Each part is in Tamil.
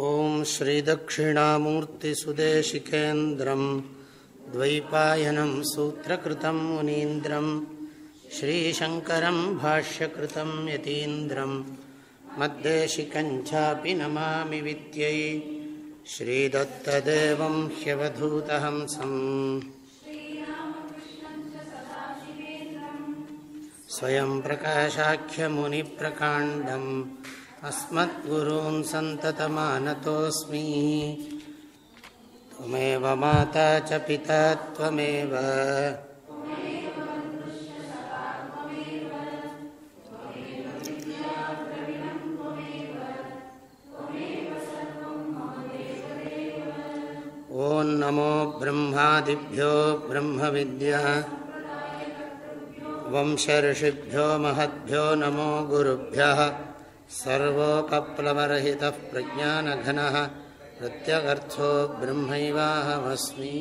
ॐ श्रीदक्षिणामूर्तिसुदेशिकेन्द्रं द्वैपायनं सूत्रकृतं मुनीन्द्रं श्रीशङ्करं भाष्यकृतं यतीन्द्रं मद्देशिकञ्चापि नमामि विद्यै श्रीदत्तदेवं ह्यवधूतहंसम् स्वयं प्रकाशाख्यमुनिप्रकाण्डम् अस्मद्गुरून् सन्ततमानतोऽस्मि। त्वमेव माता च पिता त्वमेव। ॐ नमो ब्रह्मादिभ्यो ब्रह्मविद्या। वंशऋषिभ्यो महद्भ्यो नमो गुरुभ्यः। सर्वोपप्लवरहितः प्रज्ञानघनः प्रत्यगर्थो ब्रह्मैवाहमस्मि।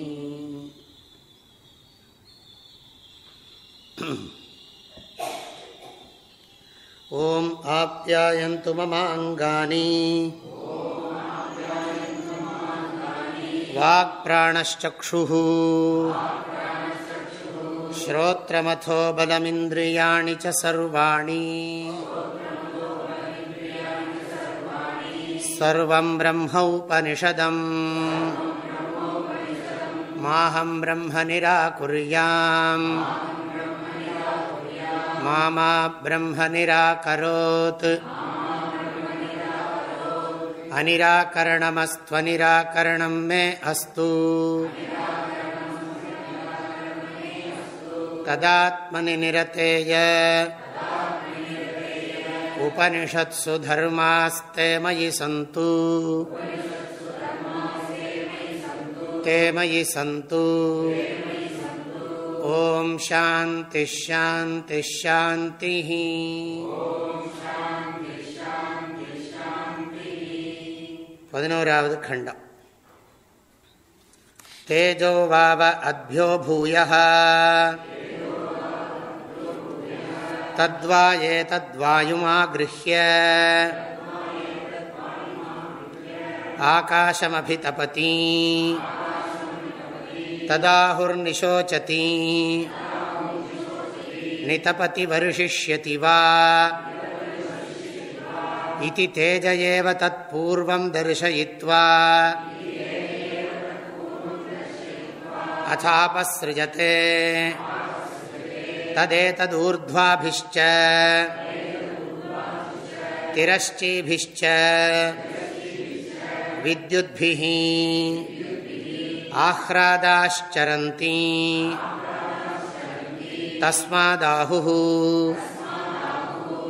ॐ आप्यायन्तु ममाङ्गानि। वाक्प्राणश्चक्षुः। श्रोत्रमथो बलमिन्द्रियाणि च सर्वाणि सर्वं ब्रह्मौपनिषदम् माहं ब्रह्म निराकुर्याम् मा मा ब्रह्म निराकरोत् अनिराकरणमस्त्वनिराकरणं मे अस्तु तदात्मनि निरतेय उपनिषत्सु धर्मास्ते मयि सन्तु। ते मयि सन्तु। ॐ शान्तिश्शान्तिश्शान्तिः पदिनोरावद् खण्डम्। तेजो वाव अद्भ्यो भूयः। तद्वा एतद्वायुमागृह्य आकाशमभितपति। तदाहुर्निशोचति। नितपति वर्षिष्यति वा। इति तेज एव तत्पूर्वं दर्शयित्वा। अथापसृजते। तदेतदूर्ध्वाभिश्च। तिरश्चीभिश्च। विद्युद्भिः। आह्रादाश्चरन्ति। तस्मादाहुः।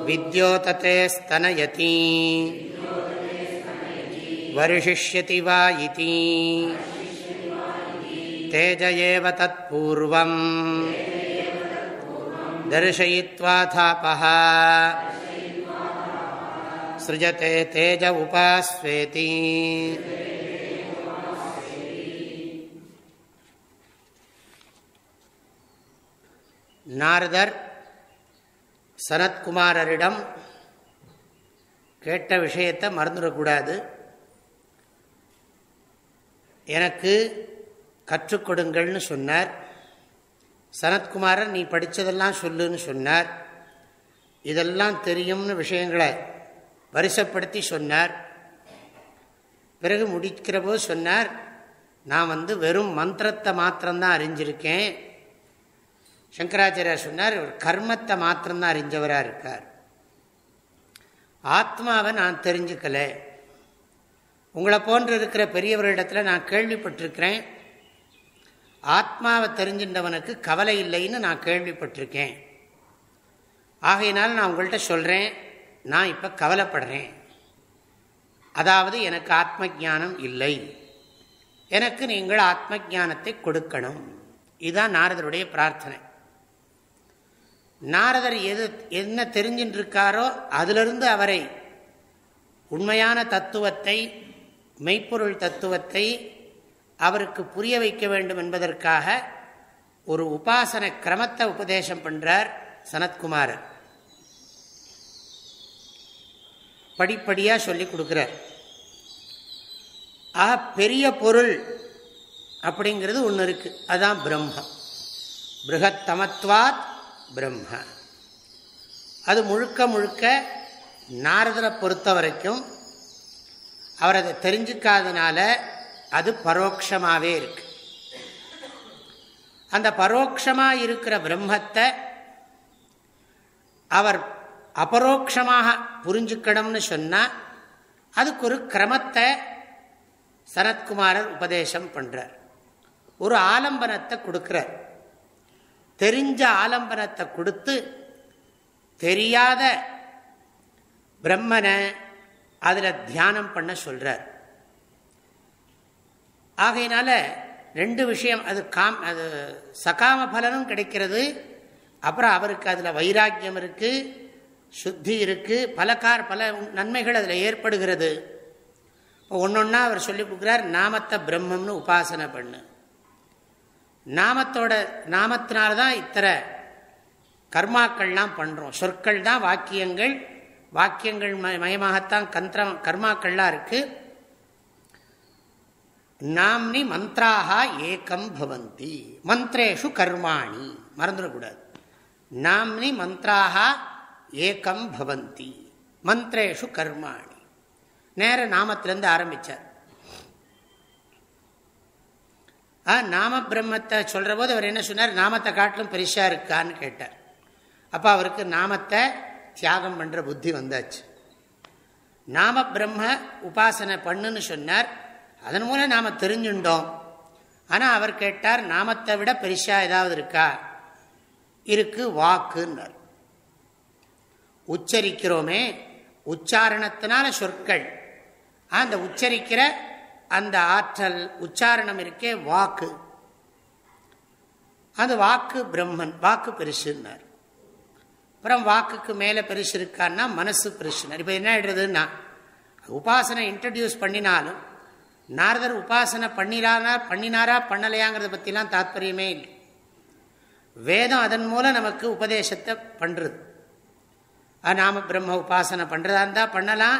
विद्योतते स्तनयति वर्षिष्यति वा इति। तेज एव तत्पूर्वम्। दर्शयित्वाथापः सृजते तेज उपास्वेति நாரதர் சனத்குமாரரிடம் கேட்ட விஷயத்தை மறந்துடக்கூடாது எனக்கு கற்றுக் கொடுங்கள்னு சொன்னார் சனத்குமாரர் நீ படித்ததெல்லாம் சொல்லுன்னு சொன்னார். இதெல்லாம் தெரியும்னு விஷயங்களை வரிசைப்படுத்தி சொன்னார். பிறகு முடிக்கிற போது சொன்னார் நான் வந்து வெறும் மந்திரத்தை மாத்திரம்தான் அறிஞ்சிருக்கேன். சங்கராச்சாரியார் சொன்னார் கர்மத்தை மாத்திரம்தான் அறிஞ்சவராக இருக்கார். ஆத்மாவை நான் தெரிஞ்சுக்கல. உங்களை போன்று இருக்கிற பெரியவர்களிடத்தில் நான் கேள்விப்பட்டிருக்கிறேன். ஆத்மாவை தெரிஞ்சின்றவனுக்கு கவலை இல்லைன்னு நான் கேள்விப்பட்டிருக்கேன். ஆகையினால் நான் உங்கள்கிட்ட சொல்கிறேன் நான் இப்போ கவலைப்படுறேன். அதாவது எனக்கு ஆத்ம ஜானம் இல்லை. எனக்கு நீங்கள் ஆத்ம ஜானத்தை கொடுக்கணும். இதுதான் நாரதருடைய பிரார்த்தனை. நாரதர் எது என்ன தெரிஞ்சின்றிருக்காரோ இருக்காரோ அதிலிருந்து அவரை உண்மையான தத்துவத்தை மெய்ப்பொருள் தத்துவத்தை அவருக்கு புரிய வைக்க வேண்டும் என்பதற்காக ஒரு உபாசன கிரமத்தை உபதேசம் பண்றார் சனத்குமார். படிப்படியாக சொல்லி கொடுக்குறார். ஆ பெரிய பொருள் அப்படிங்கிறது ஒன்று இருக்குது அதுதான் பிரம்மம். பிருகத்தமத்வாத் பிரம்ம. அது முழுக்க முழுக்க நாரதரை பொறுத்த வரைக்கும் அவர் அதை தெரிஞ்சுக்காதனால அது பரோட்சமாகவே இருக்கு. அந்த பரோட்சமாக இருக்கிற பிரம்மத்தை அவர் அபரோக்ஷமாக புரிஞ்சுக்கணும்னு சொன்னால் அதுக்கு ஒரு கிரமத்தை சனத்குமாரர் உபதேசம் பண்ணுறார் ஒரு ஆலம்பனத்தை கொடுக்குறார். தெரிஞ்ச ஆலம்பனத்தை கொடுத்து தெரியாத பிரம்மனை அதில் தியானம் பண்ண சொல்கிறார் ஆகையினால ரெண்டு விஷயம் அது காம் அது சகாம பலனும் கிடைக்கிறது. அப்புறம் அவருக்கு அதில் வைராக்கியம் இருக்குது சுத்தி இருக்குது பல கார் பல நன்மைகள் அதில் ஏற்படுகிறது. ஒன்றொன்னா அவர் சொல்லி கொடுக்குறார் நாமத்தை பிரம்மம்னு உபாசனை பண்ணு. நாமத்தோட நாமத்தினால்தான் இத்தனை கர்மாக்கள்லாம் பண்ணுறோம் சொற்கள் தான் வாக்கியங்கள் வாக்கியங்கள் மயமாகத்தான் கந்திரம் கர்மாக்கள்லாம் இருக்குது நாம்னி மந்த்ராக ஏக்கம் பவந்தி. மந்திரேஷு கர்மாணி. மறந்துடக்கூடாது. நாம்னி மந்த்ராக ஏக்கம் பவந்தி. மந்திரேஷு கர்மாணி. நேர நாமத்திலேருந்து ஆரம்பித்தார் நாம பிரம்மத்தை சொல்கிற போது அவர் என்ன சொன்னார்? நாமத்தை காட்டிலும் பெருசாக இருக்கான்னு கேட்டார். அப்போ அவருக்கு நாமத்தை தியாகம் பண்ணுற புத்தி வந்தாச்சு. நாம பிரம்ம உபாசனை பண்ணுன்னு சொன்னார். அதன் மூலம் நாம் தெரிஞ்சுட்டோம் ஆனால் அவர் கேட்டார் நாமத்தை விட பெரிசா ஏதாவது இருக்கா? இருக்கு வாக்குன்னார். உச்சரிக்கிறோமே உச்சாரணத்தினால சொற்கள். அந்த உச்சரிக்கிற அந்த ஆற்றல் உச்சாரணம் இருக்கே வாக்கு. அந்த வாக்கு பிரம்மன் வாக்கு பெருசுன்னார். அப்புறம் வாக்குக்கு மேலே பெருசு இருக்கான்னா மனசு பெருசுனார் இப்போ என்ன ஆயிடுறதுன்னா உபாசனை இன்ட்ரடியூஸ் பண்ணினாலும் நாரதர் உபாசனை பண்ணினாரா பண்ணினாரா பண்ணலையாங்கிறத பற்றிலாம் தாத்பரியமே இல்லை. வேதம் அதன் மூலம் நமக்கு உபதேசத்தை பண்ணுறது நாம பிரம்ம உபாசனை பண்ணுறதா இருந்தால் பண்ணலாம்.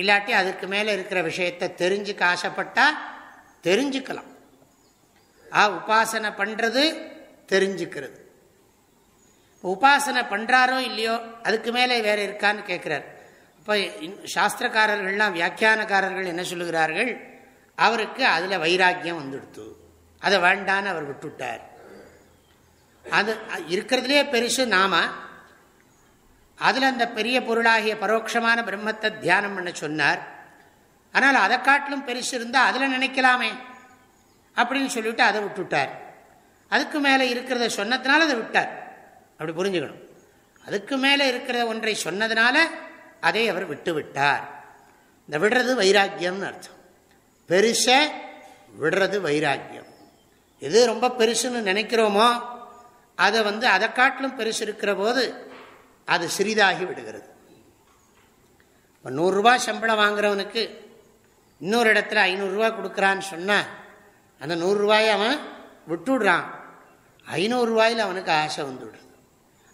இல்லாட்டி அதுக்கு மேலே இருக்கிற விஷயத்தை தெரிஞ்சுக்க ஆசைப்பட்டால் தெரிஞ்சுக்கலாம். ஆ உபாசனை பண்ணுறது தெரிஞ்சுக்கிறது. உபாசனை பண்ணுறாரோ இல்லையோ அதுக்கு மேலே வேறு இருக்கான்னு கேட்குறார் இப்போ சாஸ்திரக்காரர்கள்லாம் வியாக்கியானக்காரர்கள் என்ன சொல்லுகிறார்கள்? அவருக்கு அதில் வைராக்கியம் வந்துடுத்து. அதை வேண்டான்னு அவர் விட்டுவிட்டார் அது இருக்கிறதுலே பெருசு நாம. அதில் அந்த பெரிய பொருளாகிய பரோட்சமான பிரம்மத்தை தியானம் பண்ண சொன்னார். ஆனால் அதை காட்டிலும் பெருசு இருந்தால் அதில் நினைக்கலாமே அப்படின்னு சொல்லிவிட்டு அதை விட்டுவிட்டார் அதுக்கு மேலே இருக்கிறத சொன்னதுனால அதை விட்டார். அப்படி புரிஞ்சுக்கணும். அதுக்கு மேலே இருக்கிற ஒன்றை சொன்னதுனால அதை அவர் விட்டு விட்டார் இந்த விடுறது வைராக்கியம்னு அர்த்தம். பெருச விடுறது வைராக்கியம். எது ரொம்ப பெருசுன்னு நினைக்கிறோமோ அதை வந்து அதை காட்டிலும் பெருசு இருக்கிற போது அது சிறிதாகி விடுகிறது. இப்போ நூறுரூவா சம்பளம் வாங்குறவனுக்கு இன்னொரு இடத்துல ஐநூறுரூவா கொடுக்குறான்னு சொன்னால் அந்த நூறுரூவாயை அவன் விட்டுடுறான். ஐநூறுரூவாயில் அவனுக்கு ஆசை வந்துவிடுது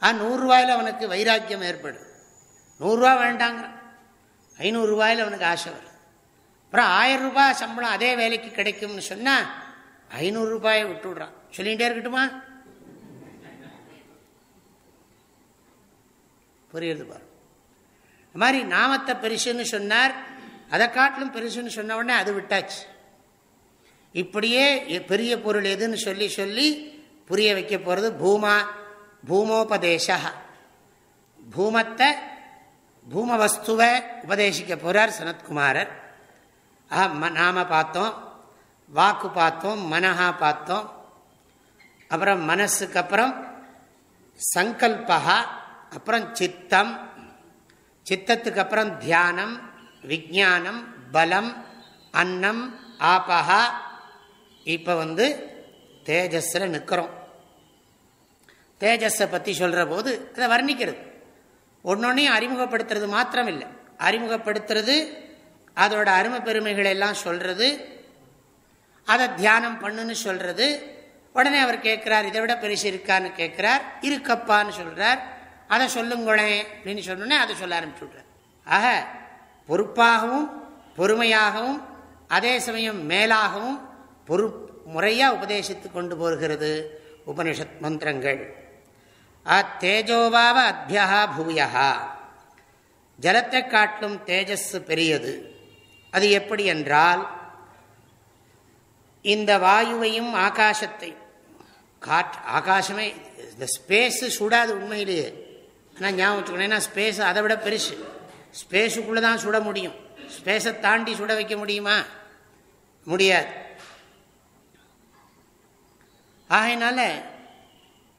ஆ நூறுரூவாயில் அவனுக்கு வைராக்கியம் ஏற்படுது. நூறுரூவா வேண்டாங்கிறான் ஐநூறுரூவாயில் அவனுக்கு ஆசை வருது. அப்புறம் ஆயிரம் ரூபாய் சம்பளம் அதே வேலைக்கு கிடைக்கும்னு சொன்னால் ஐநூறுரூபாயை விட்டுடுறான். சொல்லிகிட்டே இருக்கட்டுமா? புரியுது பாரு. இந்த மாதிரி நாமத்தை பெருசுன்னு சொன்னார் அதை காட்டிலும் பெருசுன்னு சொன்ன உடனே அது விட்டாச்சு. இப்படியே பெரிய பொருள் எதுன்னு சொல்லி சொல்லி புரிய வைக்க போகிறது பூமா பூமோபதேசா. பூமத்தை பூம வஸ்துவை உபதேசிக்க போகிறார் சனத்குமாரர். நாம பார்த்தோம் வாக்கு பார்த்தோம் மனஹா பார்த்தோம் அப்புறம் மனசுக்கு அப்புறம் சங்கல்பா அப்புறம் சித்தம் சித்தத்துக்கு அப்புறம் தியானம் விஜானம் பலம் அன்னம் ஆபஹா இப்போ வந்து தேஜஸில் நிற்கிறோம் தேஜஸை பற்றி சொல்கிற போது அதை வர்ணிக்கிறது. ஒன்னொன்னையும் அறிமுகப்படுத்துறது மாத்திரம் இல்லை அறிமுகப்படுத்துறது அதோட அருமை பெருமைகள் எல்லாம் சொல்கிறது அதை தியானம் பண்ணுன்னு சொல்கிறது உடனே அவர் கேட்குறார் இதை விட பெருசு இருக்கான்னு கேட்குறார் இருக்கப்பான்னு சொல்கிறார் அதை சொல்லுங்களேன் அப்படின்னு சொன்னோடனே அதை சொல்ல ஆரம்பிச்சு விட்றார். ஆக பொறுப்பாகவும் பொறுமையாகவும் அதே சமயம் மேலாகவும் பொறு முறையாக உபதேசித்து கொண்டு போகிறது உபனிஷத் மந்திரங்கள். அத்தேஜோவாவ அத்தியா பூயா ஜலத்தை காட்டிலும் தேஜஸ் பெரியது. அது எப்படி என்றால் இந்த வாயுவையும் ஆகாசத்தை காற்று ஆகாசமே இந்த ஸ்பேஸு சுடாது உண்மையிலேயே. ஆனால் ஞாபகம் வச்சுக்கணும் ஏன்னா ஸ்பேஸ் அதை விட பெருசு. ஸ்பேஸுக்குள்ளே தான் சுட முடியும். ஸ்பேஸை தாண்டி சுட வைக்க முடியுமா? முடியாது. ஆகையினால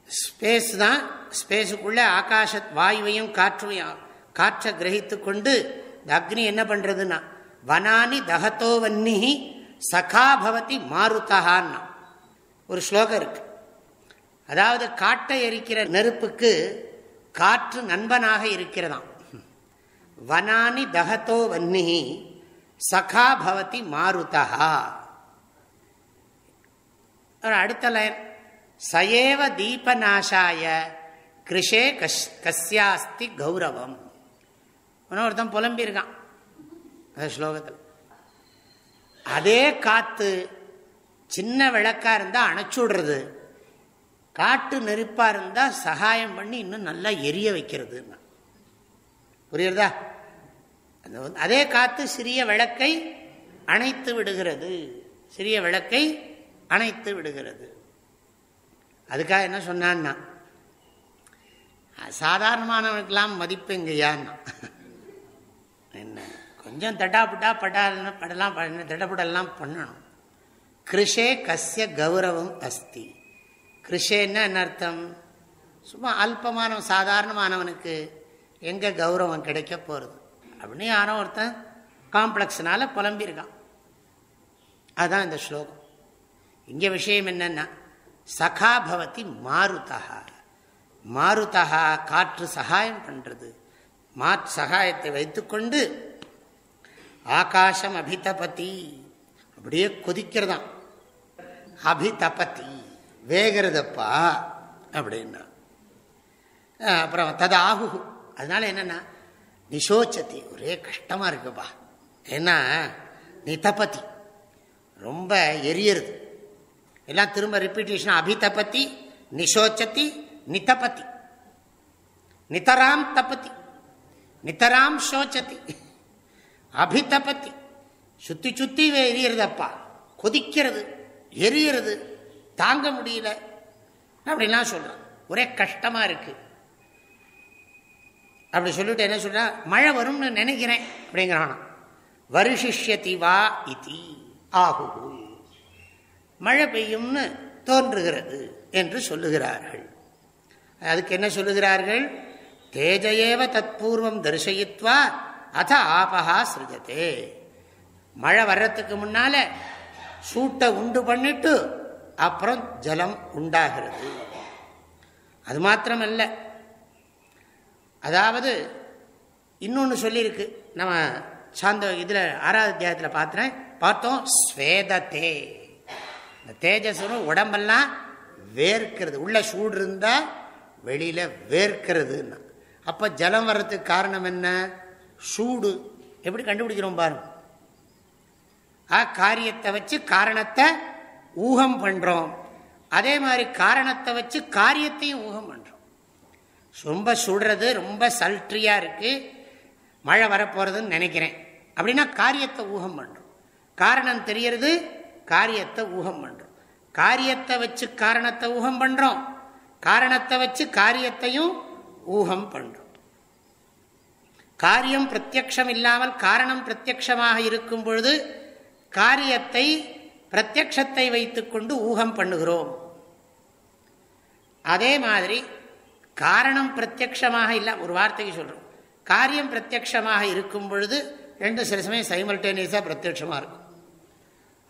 ஸ்பேஸ் தான் ஸ்பேஸுக்குள்ளே ஆகாச வாயுவையும் காற்றையும் காற்றை கிரகித்து கொண்டு இந்த அக்னி என்ன பண்ணுறதுன்னா வனானி தகத்தோ வன்னிஹி சகாபவதி மாருத்தகான்னா ஒரு ஸ்லோகம் இருக்கு. அதாவது காட்டை எரிக்கிற நெருப்புக்கு காற்று நண்பனாக இருக்கிறதாம். வனானி தகத்தோ வன்னிஹி சகா பவதி மாருதா அடுத்த லைன். சயேவ தீபநாசாய கிருஷே கஷ் கஸ்யாஸ்தி கௌரவம். ஒருத்தன் புலம்பியிருக்கான். அந்த ஸ்லோகத்தில். அதே காத்து சின்ன விளக்கா இருந்தால் அணைச்சு விடுறது. காட்டு நெருப்பா இருந்தால் சகாயம் பண்ணி இன்னும் நல்லா எரிய வைக்கிறது புரியுறதா? அதே காத்து சிறிய விளக்கை அணைத்து விடுகிறது. சிறிய விளக்கை அணைத்து விடுகிறது. அதுக்காக என்ன சொன்னான்னா சாதாரணமானவனுக்கெல்லாம் மதிப்பு இங்கேயான்னா கொஞ்சம் தட்டாப்புட்டா பட்டா படலாம் திடபுடலாம் பண்ணணும். கிருஷே கசிய கௌரவம் அஸ்தி. கிருஷேன்னா என்ன அர்த்தம்? சும்மா அல்பமான சாதாரணமானவனுக்கு எங்கே கௌரவம் கிடைக்க போகிறது அப்படின்னு யாரோ ஒருத்தன் காம்ப்ளெக்ஸ்னால புலம்பியிருக்கான். அதுதான் இந்த ஸ்லோகம். இங்கே விஷயம் என்னன்னா சகா பவதி மாருதா. மாருதா காற்று சகாயம் பண்ணுறது மாற்று சகாயத்தை வைத்துக்கொண்டு ஆகாசம் அபிதபதி அப்படியே கொதிக்கிறதாம். அபிதபதி வேகிறதப்பா அப்படின்னா. அப்புறம் தது ஆகு அதனால என்னன்னா நிசோச்சதி ஒரே கஷ்டமா இருக்குப்பா. ஏன்னா நிதபதி ரொம்ப எரியறது. எல்லாம் திரும்ப ரிப்பீட்டேஷன் அபிதபதி நிசோச்சதி நிதபதி. நிதராம் தபதி நிதராம் சோச்சதி. அபிதபத்தி சுத்தி சுத்தி எரியறதப்பா. கொதிக்கிறது எரியறது தாங்க முடியல. அப்படின்லாம் சொல்றான். ஒரே கஷ்டமா இருக்கு. அப்படி சொல்லிட்டு என்ன சொல்ற? மழை வரும்னு நினைக்கிறேன் அப்படிங்கிறான் வருஷிஷ்யதி வா இதி ஆகு மழை பெய்யும்னு தோன்றுகிறது என்று சொல்லுகிறார்கள். அதுக்கு என்ன சொல்லுகிறார்கள்? தேஜயேவ தத்பூர்வம் தரிசயித்வா அத ஆபகா சிருஜத்தே மழை வர்றதுக்கு முன்னால சூட்டை உண்டு பண்ணிட்டு அப்புறம் ஜலம் உண்டாகிறது. அது மாத்திரமல்ல. அதாவது இன்னொன்று சொல்லியிருக்கு. நம்ம சாந்த இதில் ஆறாவது அத்தியாயத்தில் பார்த்துறேன் பார்த்தோம் ஸ்வேதத்தே. இந்த தேஜஸ்வரம் உடம்பெல்லாம் வேர்க்கிறது. உள்ள சூடு இருந்தால் வெளியில் வேர்க்கிறதுன்னா. அப்போ ஜலம் வர்றதுக்கு காரணம் என்ன? சூடு. எப்படி கண்டுபிடிக்கிறோம் பாருங்க ஆ காரியத்தை வச்சு காரணத்தை ஊகம் பண்றோம். அதே மாதிரி காரணத்தை வச்சு காரியத்தையும் ஊகம் பண்றோம். ரொம்ப சுடுறது ரொம்ப சல்ட்ரியா இருக்கு. மழை வரப்போறதுன்னு நினைக்கிறேன். அப்படின்னா காரியத்தை ஊகம் பண்றோம். காரணம் தெரியறது காரியத்தை ஊகம் பண்றோம். காரியத்தை வச்சு காரணத்தை ஊகம் பண்றோம். காரணத்தை வச்சு காரியத்தையும் ஊகம் பண்றோம். காரியம் பிரத்யக்ஷம் இல்லாமல் காரணம் பிரத்யக்ஷமாக இருக்கும் பொழுது காரியத்தை பிரத்யக்ஷத்தை வைத்துக்கொண்டு ஊகம் பண்ணுகிறோம். அதே மாதிரி காரணம் பிரத்யக்ஷமாக இல்லை ஒரு வார்த்தைக்கு சொல்கிறோம் காரியம் பிரத்யக்ஷமாக இருக்கும் பொழுது ரெண்டு சில சமயம் சைமல்டேனியஸாக பிரத்யட்சமாக இருக்கும்.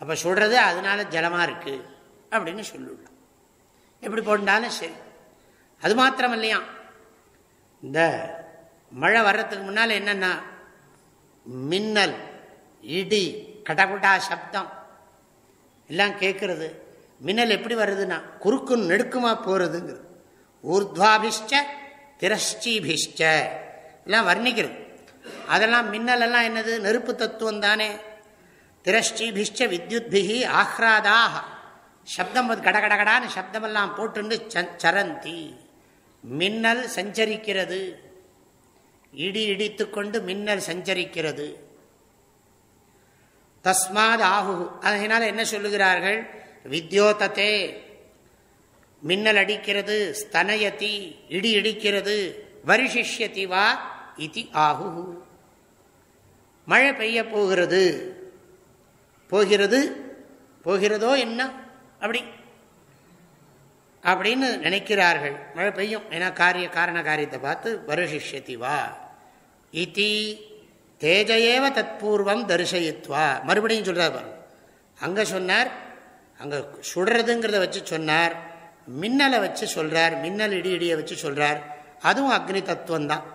அப்போ சொல்கிறது அதனால ஜலமாக இருக்குது அப்படின்னு சொல்லிவிடலாம் எப்படி போட்டாலும் சரி. அது மாத்திரம் இல்லையா இந்த மழை வர்றதுக்கு முன்னால் என்னென்னா மின்னல் இடி கடகுடா சப்தம் எல்லாம் கேட்கறது மின்னல் எப்படி வருதுன்னா குறுக்கும் நெடுக்குமா போகிறதுங்கிறது ஊர்துவாபிஷ்ட திரஷ்டிபிஷ்ட எல்லாம் வர்ணிக்கிறது. அதெல்லாம் மின்னலெல்லாம் என்னது? நெருப்பு தத்துவம் தானே. திரஷ்டிபிஷ்ட வித்யுத்பிகி ஆஹ்ராதாக. சப்தம் கடகடகடான்னு சப்தமெல்லாம் போட்டு சரந்தி. மின்னல் சஞ்சரிக்கிறது. இடி இடித்து கொண்டு மின்னல் சஞ்சரிக்கிறது. தஸ்மாத் ஆகு அதனால என்ன சொல்லுகிறார்கள்? வித்யோதத்தே மின்னல் அடிக்கிறது ஸ்தனயதி இடி இடிக்கிறது வருஷிஷ்யதி வா இது ஆகு மழை பெய்ய போகிறது. போகிறது போகிறதோ என்ன? அப்படி. அப்படின்னு நினைக்கிறார்கள். மழை பெய்யும். ஏன்னா காரிய காரண காரியத்தை பார்த்து வருஷிஷ்யதி வா. இத்தி தேஜையேவ தத்பூர்வம் தரிசயித்வா. மறுபடியும் சொல்கிறார் பாருங்க. அங்கே சொன்னார் அங்கே சுடுறதுங்கிறத வச்சு சொன்னார் மின்னலை வச்சு சொல்கிறார் மின்னல் இடி இடியை வச்சு சொல்கிறார் அதுவும் அக்னி தத்துவம் தான்.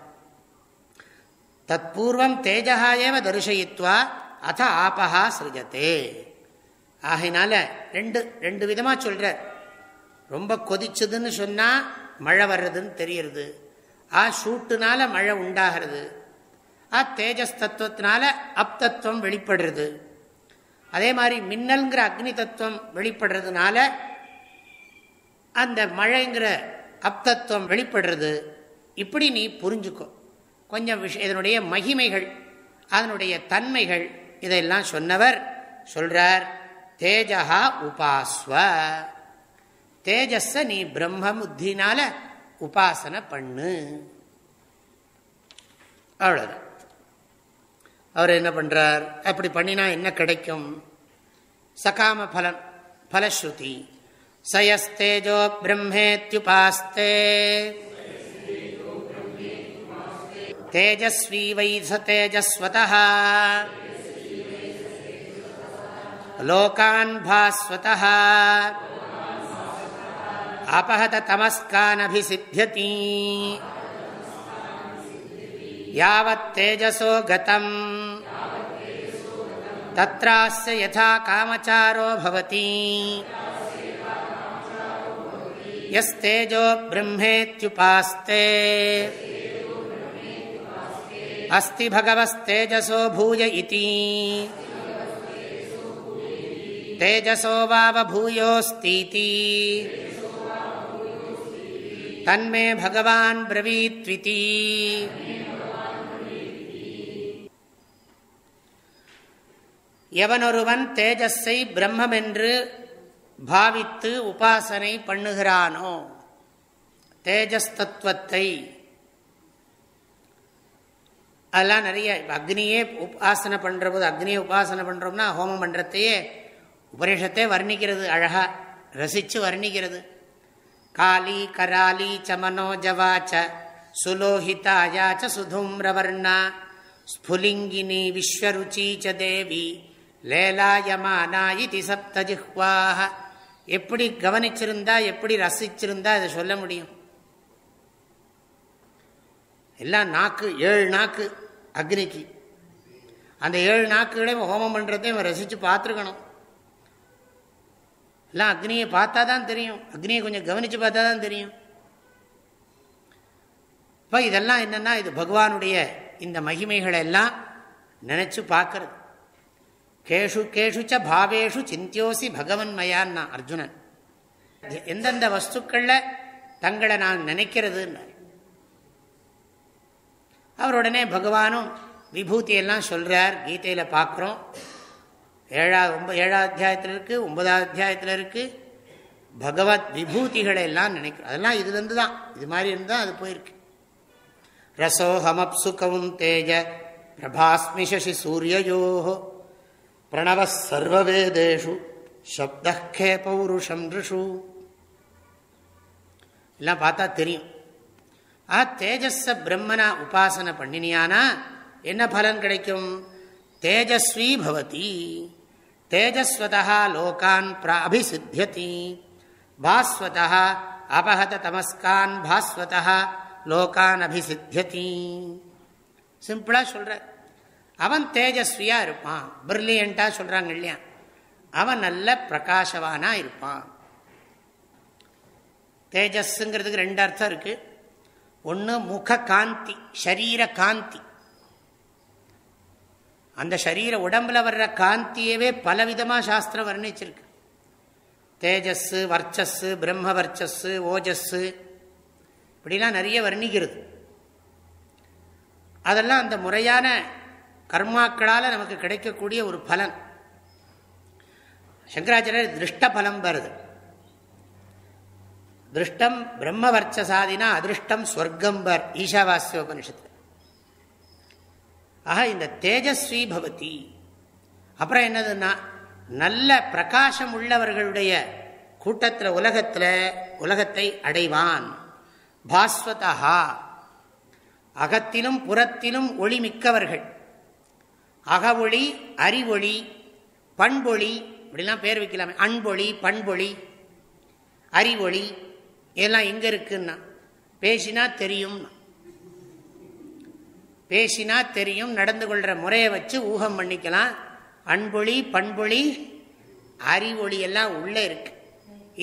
தத்பூர்வம் தேஜகா ஏவ தரிசயித்வா அத ஆபகா சிருஜத்தே ஆகையினால ரெண்டு ரெண்டு விதமாக சொல்கிறார் ரொம்ப கொதிச்சதுன்னு சொன்னால் மழை வர்றதுன்னு தெரியறது. ஆ சூட்டுனால மழை உண்டாகிறது. ஆ தேஜஸ் தத்துவத்தினால அப்தத்துவம் வெளிப்படுறது. அதே மாதிரி மின்னல்ங்கிற அக்னி தத்துவம் வெளிப்படுறதுனால அந்த மழைங்கிற அப்தத்துவம் வெளிப்படுறது. இப்படி நீ புரிஞ்சுக்கோ. கொஞ்சம் விஷயம் இதனுடைய மகிமைகள் அதனுடைய தன்மைகள் இதெல்லாம் சொன்னவர் சொல்றார் தேஜா உபாஸ்வ. தேஜஸ நீ பிரம்ம புத்தினால உபாசனை பண்ணு. அவ்வளோதான் அவர் என்ன பண்ணுறார் அப்படி பண்ணினா என்ன கிடைக்கும் சகாம பலன் பலஸ்ருதி சயஸ்தேஜோ பிரம்மேத்யுபாஸ்தே தேஜஸ்வி வைச தேஜஸ்வத லோகான் பாஸ்வத தமஸ்கான் அபிசித்தியதீ यावत्तेजसो गतम्। तत्रास्य यथा कामचारो भवति। यस्तेजो ब्रह्मेत्युपास्ते। अस्ति भगवस्तेजसो भूय इति। तेजसो वावभूयोऽस्तीति। तन्मे भगवान् ब्रवीत्विति। எவனொருவன் தேஜஸை பிரம்மென்று பாவித்து உபாசனை பண்ணுகிறானோ? தேஜஸ் தத்துவத்தை அதெல்லாம் நிறைய அக்னியே உபாசனை பண்ணுற போது அக்னியை உபாசனை பண்ணுறோம்னா ஹோமம் பண்ணுறதையே உபனிஷத்தே வர்ணிக்கிறது அழகா ரசித்து வர்ணிக்கிறது. காலி கராலி சமனோ ஜவாச்ச சுலோஹிதாயாச்ச சுதூம்ரவர்ணா ஸ்புலிங்கினி விஸ்வருச்சி ச தேவி. லேலாயமானா இது சப்தஜிஹ்வாக எப்படி கவனிச்சிருந்தா எப்படி ரசிச்சிருந்தா இதை சொல்ல முடியும்? எல்லாம் நாக்கு ஏழு நாக்கு அக்னிக்கு. அந்த ஏழு நாக்குகளையும் ஹோமம் பண்ணுறதையும் ரசித்து பார்த்துருக்கணும். எல்லாம் அக்னியை பார்த்தா தான் தெரியும். அக்னியை கொஞ்சம் கவனித்து பார்த்தா தான் தெரியும். இப்போ இதெல்லாம் என்னென்னா இது பகவானுடைய இந்த மகிமைகளை எல்லாம் நினச்சி பார்க்கறது. கேஷு கேஷுச்ச பாவேஷு சிந்தியோசி பகவன் மயான்னா அர்ஜுனன் எந்தெந்த வஸ்துக்களில் தங்களை நான் நினைக்கிறதுன்னு அவருடனே பகவானும் விபூதியெல்லாம் சொல்கிறார் கீதையில் பார்க்குறோம் ஏழாவது ஒன்பது ஏழாவது அத்தியாயத்தில் இருக்குது ஒன்பதாவது அத்தியாயத்தில் இருக்குது பகவத் விபூதிகளை எல்லாம் நினைக்கிறோம் அதெல்லாம் இதுலேருந்து தான் இது மாதிரி இருந்தால் அது போயிருக்கு ரசோஹமப்சு கவுந்தேஜ பிரபாஸ்மி சசி சூரியோ பிரணவ சர்வவேதேஷு சப்தே பௌருஷம் ரிஷு. எல்லாம் பார்த்தா தெரியும். ஆ தேஜஸ பிரம்மனா உபாசனை பண்ணினியானா என்ன பலன் கிடைக்கும்? தேஜஸ்வி பவதி. தேஜஸ்வதா லோகான் அபிசித்தியதி. பாஸ்வதா அபகத தமஸ்கான் பாஸ்வதா லோகான் அபிசித்தியதி. சிம்பிளாக சொல்கிற அவன் தேஜஸ்வியா இருப்பான். பிரில்லியண்டா சொல்றாங்க இல்லையா? அவன் நல்ல பிரகாசவானா இருப்பான். தேஜஸ்ங்கிறதுக்கு ரெண்டு அர்த்தம் இருக்கு. ஒன்று முக காந்தி ஷரீர காந்தி. அந்த சரீர உடம்புல வர்ற காந்தியவே பலவிதமாக சாஸ்திரம் வர்ணிச்சிருக்கு. தேஜஸ்ஸு வர்ச்சஸ்ஸு பிரம்ம வர்ச்சஸ்ஸு ஓஜஸ்ஸு இப்படிலாம் நிறைய வர்ணிக்கிறது. அதெல்லாம் அந்த முறையான கர்மாக்களால் நமக்கு கிடைக்கக்கூடிய ஒரு பலன். சங்கராச்சாரியர் திருஷ்ட பலம் வருது. திருஷ்டம் பிரம்ம வர்ச்சசாதினா அதிருஷ்டம் ஸ்வர்கம்பர் ஈஷாவாசிய உபனிஷத்து ஆக இந்த தேஜஸ்வி பவதி. அப்புறம் என்னதுன்னா நல்ல பிரகாசம் உள்ளவர்களுடைய கூட்டத்தில் உலகத்தில் உலகத்தை அடைவான். பாஸ்வதா அகத்திலும் புறத்திலும் ஒளி மிக்கவர்கள். அகவொளி அறிவொளி பண்பொழி இப்படிலாம் பேர் வைக்கலாமே. அன்பொழி பண்பொழி அறிவொளி இதெல்லாம் எங்கே இருக்குன்னா பேசினா தெரியும் பேசினா தெரியும் நடந்து கொள்கிற முறையை வச்சு ஊகம் பண்ணிக்கலாம். அன்பொழி பண்பொழி அறிவொளி எல்லாம் உள்ளே இருக்கு.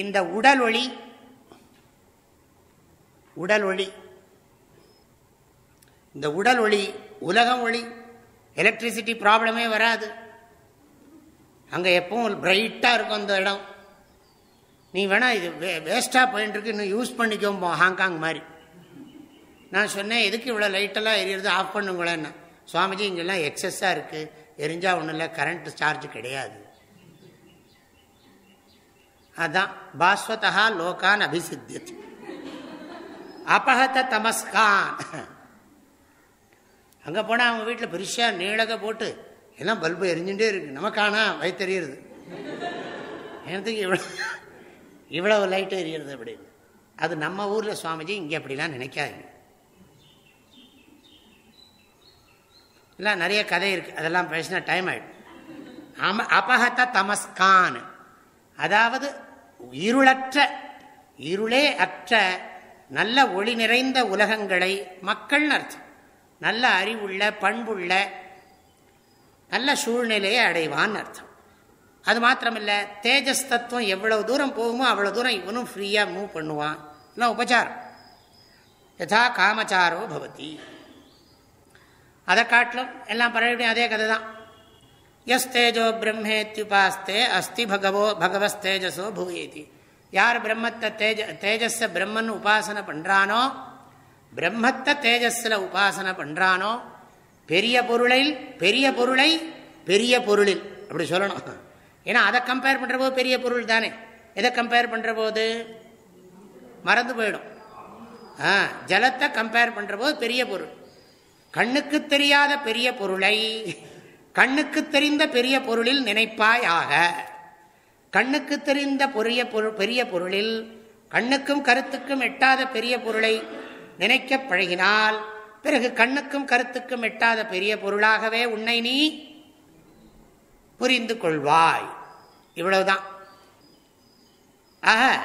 இந்த உடல் ஒளி உடல் ஒளி இந்த உடல் ஒளி உலகம் ஒளி எலக்ட்ரிசிட்டி ப்ராப்ளமே வராது. அங்கே எப்பவும் பிரைட்டாக இருக்கும் அந்த இடம். நீ வேணா இது வே வேஸ்ட்டாக போயின்ட்டுருக்கு இன்னும் யூஸ் பண்ணிக்கோம்போ ஹாங்காங் மாதிரி. நான் சொன்னேன் எதுக்கு இவ்வளோ லைட்டெல்லாம் எரியறது ஆஃப் பண்ணுங்களேன்னு. சுவாமிஜி இங்கெல்லாம் எக்ஸஸ்ஸாக இருக்குது எரிஞ்சால் ஒன்றும் இல்லை கரண்ட் சார்ஜ் கிடையாது. அதான் பாஸ்வதா லோகான் அபிசித்தியது. அபகத தமஸ்கான். அங்கே போனால் அவங்க வீட்டில் பெருசாக நீளக போட்டு எல்லாம் பல்பு எரிஞ்சுட்டே இருக்கு. நமக்கானா? வயிற்றுறியிறது எனக்கு இவ்வளோ இவ்வளவு லைட்டு எரியுறது அப்படின்னு அது நம்ம ஊரில் சுவாமிஜி இங்கே அப்படிலாம் நினைக்காதீங்க. இல்லை நிறைய கதை இருக்குது அதெல்லாம் பேசினா டைம் ஆகிடும் அம அபகத தமஸ்கான். அதாவது இருளற்ற இருளே அற்ற நல்ல ஒளி நிறைந்த உலகங்களை மக்கள்னு அர்த்தம். நல்ல அறிவுள்ள பண்புள்ள நல்ல சூழ்நிலையை அடைவான்னு அர்த்தம். அது மாத்திரமில்லை தேஜஸ் தத்துவம் எவ்வளவு தூரம் போகுமோ அவ்வளோ தூரம் இவனும் ஃப்ரீயாக மூவ் பண்ணுவான். இல்லை உபச்சாரம். யதா காமச்சாரோ பவதி. அதை காட்டிலும் எல்லாம் பழையபடியும் அதே கதை தான் எஸ் தேஜோ பிரம்மேத்யுபாஸ்தே அஸ்தி பகவோ பகவஸ் தேஜஸோ பூயேதி யார் பிரம்மத்தை தேஜ தேஜஸ பிரம்மன் உபாசனை பண்ணுறானோ பிரம்மத்தை தேஜஸில் உபாசனை பண்ணுறானோ பெரிய பொருளில் பெரிய பொருளை பெரிய பொருளில். அப்படி சொல்லணும். ஏன்னா அதை கம்பேர் பண்ணுற போது பெரிய பொருள் தானே. எதை கம்பேர் பண்ணுற போது? மறந்து போயிடும். ஆ ஜலத்தை கம்பேர் பண்ணுற போது பெரிய பொருள். கண்ணுக்கு தெரியாத பெரிய பொருளை கண்ணுக்கு தெரிந்த பெரிய பொருளில் நினைப்பாயாக. கண்ணுக்கு தெரிந்த பெரிய பொருள் பெரிய பொருளில் கண்ணுக்கும் கருத்துக்கும் எட்டாத பெரிய பொருளை நினைக்க பழகினால் பிறகு கண்ணுக்கும் கருத்துக்கும் எட்டாத பெரிய பொருளாகவே உன்னை நீ புரிந்து கொள்வாய். இவ்வளவுதான். ஆக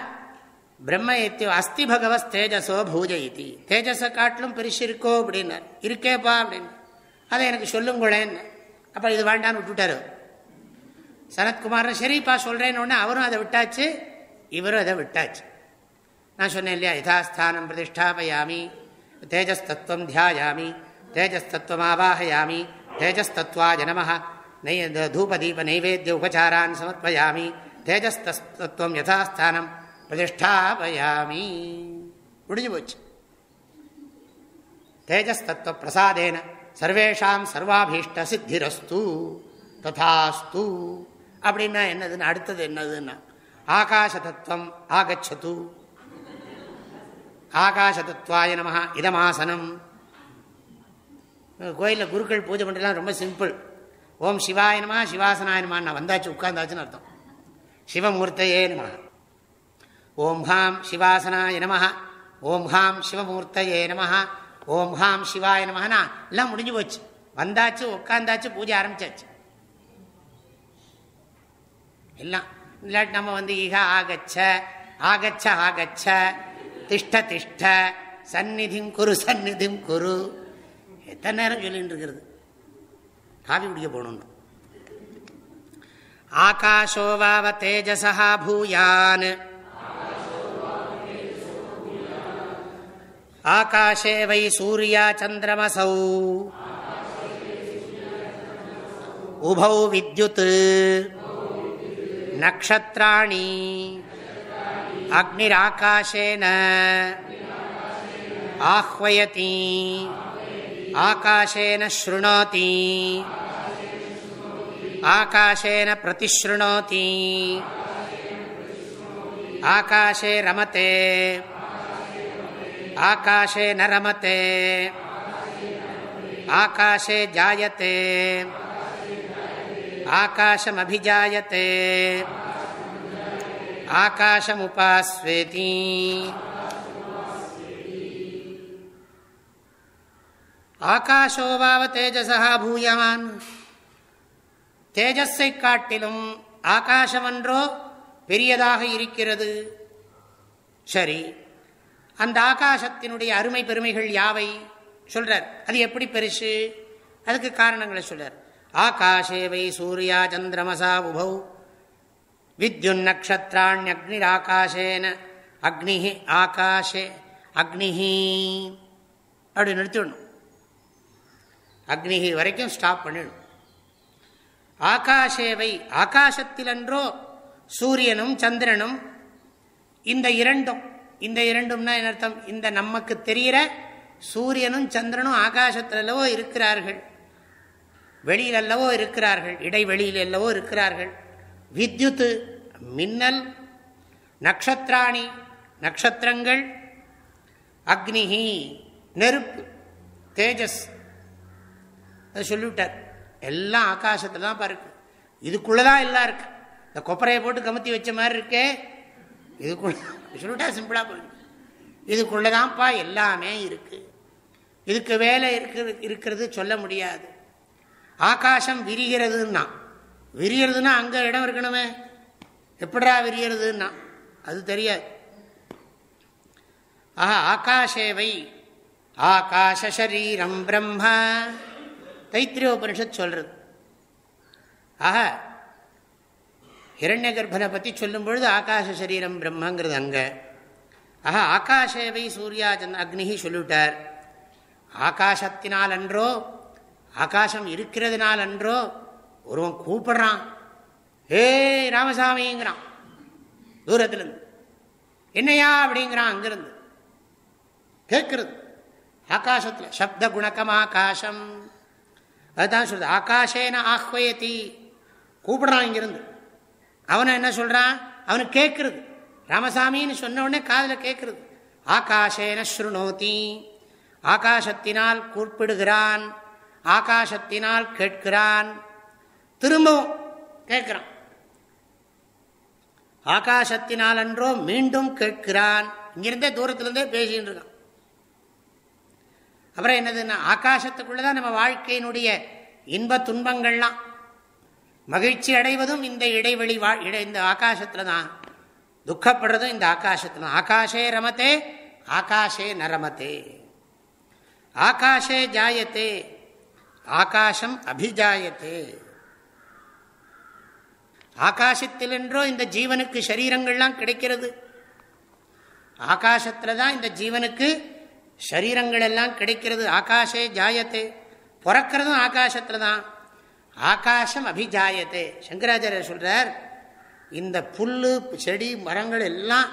பிரம்ம அஸ்தி பகவஸ் தேஜசோ பூஜயிதி. தேஜஸை காட்டிலும் பெருசு இருக்கோ அப்படின்னு. இருக்கேப்பா அப்படின்னு. அதை எனக்கு சொல்லுங்களேன்னு அப்போ இது வேண்டான்னு விட்டுட்டாரு. சனத்குமார் சரிப்பா சொல்கிறேன்னு அவரும் அதை விட்டாச்சு இவரும் அதை விட்டாச்சு. நான் சொன்னேன் இல்லையா யதாஸ்தானம் பிரதிஷ்டாபயாமி தேஜஸ்தத்துவம் தியாயாமி தேஜஸ்தத்துவம் ஆவாஹயாமி தேஜஸ்தத்வாஜ நம நை தூபதீப நைவேத்திய உபச்சாரான் சமர்ப்பயாமி தேஜஸ்தத்துவம் யதாஸ்தானம் பிரதிஷ்டாபயாமி முடிஞ்சு போச்சு தேஜஸ்தத்துவ பிரசாதேன சர்வேஷாம் சர்வாபீஷ்ட சித்திரஸ்து ததாஸ்து அப்படின்னா என்னதுன்னு அடுத்தது என்னதுன்னா ஆகாச தத்துவம் ஆகச்சது ஆகாச தத்துவாய நம இதமாசனம். கோயிலில் குருக்கள் பூஜை பண்ணுறதுலாம் ரொம்ப சிம்பிள். ஓம் சிவாயனமா சிவாசனாயனமா நான் வந்தாச்சு உட்கார்ந்தாச்சுன்னு அர்த்தம். சிவமூர்த்தையே நம ஓம் ஹாம் சிவாசனாய நம ஓம் ஹாம் சிவமூர்த்தையே நம ஓம் ஹாம் சிவாய நமஹனா எல்லாம் முடிஞ்சு போச்சு. வந்தாச்சு உட்காந்தாச்சு பூஜை ஆரம்பிச்சாச்சு. எல்லாம். இல்லாட்டி நம்ம வந்து ஈக ஆகச்ச ஆகச்ச ஆகச்ச. திஷ்ட திஷ்ட சந்நிதிம் குரு சந்நிதிம் குரு. எத்தனை நேரம் சொல்லிட்டு இருக்கிறது காவி குடிக்க போகணும்னு. ஆகாஷோவாவ தேஜசா பூயான். ஆகாஷே வை சூர்யா சந்திரமசௌ. உபௌ வித்யுத். நக்ஷத்ராணி. அக்னிராகாஷேன ஆஹ்வயதி ஆகாஷேன ஸ்ருணோதி ஆகாஷேன பிரதிஸ்ருணோதி ஆகாஷே ரமத்தே ஆகாஷே ந ரமத்தே ஆகாஷே ஜாயத்தே ஆகாஷமபிஜாயத்தே ஆகாஷமுபாஸ்வேதி ஆகாஷோவாவ தேஜசா பூயமான் தேஜஸை காட்டிலும் ஆகாசமன்றோ பெரியதாக இருக்கிறது। சரி அந்த ஆகாசத்தினுடைய அருமை பெருமைகள் யாவை? சொல்றார். அது எப்படி பெருசு? அதுக்கு காரணங்களை சொல்றார். ஆகாஷேவை சூர்யா சந்திரமசா உபௌ வித்யுன் நக்ஷத்ராண்யக்னிராகாஷேன அக்னி ஆகாஷே அக்னிஹி. அப்படி நிறுத்திடணும். அக்னிஹி வரைக்கும் ஸ்டாப் பண்ணிடணும். ஆகாஷேவை ஆகாசத்திலன்றோ சூரியனும் சந்திரனும் இந்த இரண்டும் இந்த இரண்டும்னா என்ன அர்த்தம்? இந்த நமக்கு தெரிகிற சூரியனும் சந்திரனும் ஆகாசத்திலவோ இருக்கிறார்கள். வெளியில் அல்லவோ இருக்கிறார்கள். இடைவெளியில் அல்லவோ இருக்கிறார்கள். வித்யுத்து மின்னல் நக்ஷத்ராணி நக்ஷத்திரங்கள் அக்னிஹி நெருப்பு தேஜஸ். அதை சொல்லிவிட்டார். எல்லாம் ஆகாசத்தில் தான் பாருக்கு இதுக்குள்ளதான் எல்லாம் இருக்கு. இந்த கொப்பரையை போட்டு கமுத்தி வச்ச மாதிரி இருக்கே. இதுக்குள்ள சொல்லிட்டா சிம்பிளாக போயிடும். இதுக்குள்ளதான்ப்பா எல்லாமே இருக்கு. இதுக்கு வேலை இருக்கிறது இருக்கிறது சொல்ல முடியாது. ஆகாசம் விரிகிறதுன்னா விரியறதுன்னா அங்க இடம் இருக்கணுமே. எப்படா விரியறதுன்னா? அது தெரியாது. ஆஹா ஆகாஷேவை. ஆகாஷரீரம் தைத்திரிய உபனிஷத் சொல்றது. ஆஹ ஹிரண்ய கர்ப்பனை பற்றி சொல்லும் பொழுது ஆகாஷ சரீரம் பிரம்மங்கிறது அங்க. ஆஹா ஆகாஷேவை சூர்யா சந்த் அக்னிஹி சொல்லிவிட்டார். ஆகாசத்தினால் அன்றோ ஆகாசம் இருக்கிறதுனால் அன்றோ ஒருவன் கூப்பிடுறான். ஏய் ராமசாமிங்கிறான் தூரத்திலிருந்து. என்னையா? அப்படிங்கிறான் அங்கிருந்து. கேட்கறது ஆகாசத்தில் சப்த குணக்கம் ஆகாசம். அதுதான் சொல்றது. ஆகாஷேன ஆஹ்வயத்தி கூப்பிடுறான் இங்கிருந்து. அவனை என்ன சொல்றான்? அவனுக்கு கேட்கறது ராமசாமின்னு சொன்ன உடனே காதில் கேட்கறது ஆகாஷேன ஸ்ருணோதி. ஆகாசத்தினால் கூப்பிடுகிறான். ஆகாசத்தினால் கேட்கிறான். திரும்பவும் கேட்கிறான். ஆகாசத்தினால் அன்றோ மீண்டும் கேட்கிறான். இங்கிருந்தே தூரத்திலிருந்தே பேசிட்டு இருக்கான். அப்புறம் என்னதுன்னா ஆகாசத்துக்குள்ளதான் நம்ம வாழ்க்கையினுடைய இன்ப துன்பங்கள்லாம் மகிழ்ச்சி அடைவதும் இந்த இடைவெளி இந்த ஆகாசத்துல தான் துக்கப்படுறதும் இந்த ஆகாசத்துல ஆகாஷே ரமத்தே ஆகாஷே நரமத்தே. ஆகாஷே ஜாயத்தே ஆகாசம் அபிஜாயத்தே. ஆகாசத்தில் என்றோ இந்த ஜீவனுக்கு சரீரங்கள்லாம் கிடைக்கிறது. ஆகாசத்தில் தான் இந்த ஜீவனுக்கு சரீரங்கள் எல்லாம் கிடைக்கிறது. ஆகாஷே ஜாயத்தே. பிறக்கிறதும் ஆகாசத்தில் தான். ஆகாசம் அபிஜாயத்தே. சங்கராச்சாரியர் சொல்கிறார் இந்த புல்லு செடி மரங்கள் எல்லாம்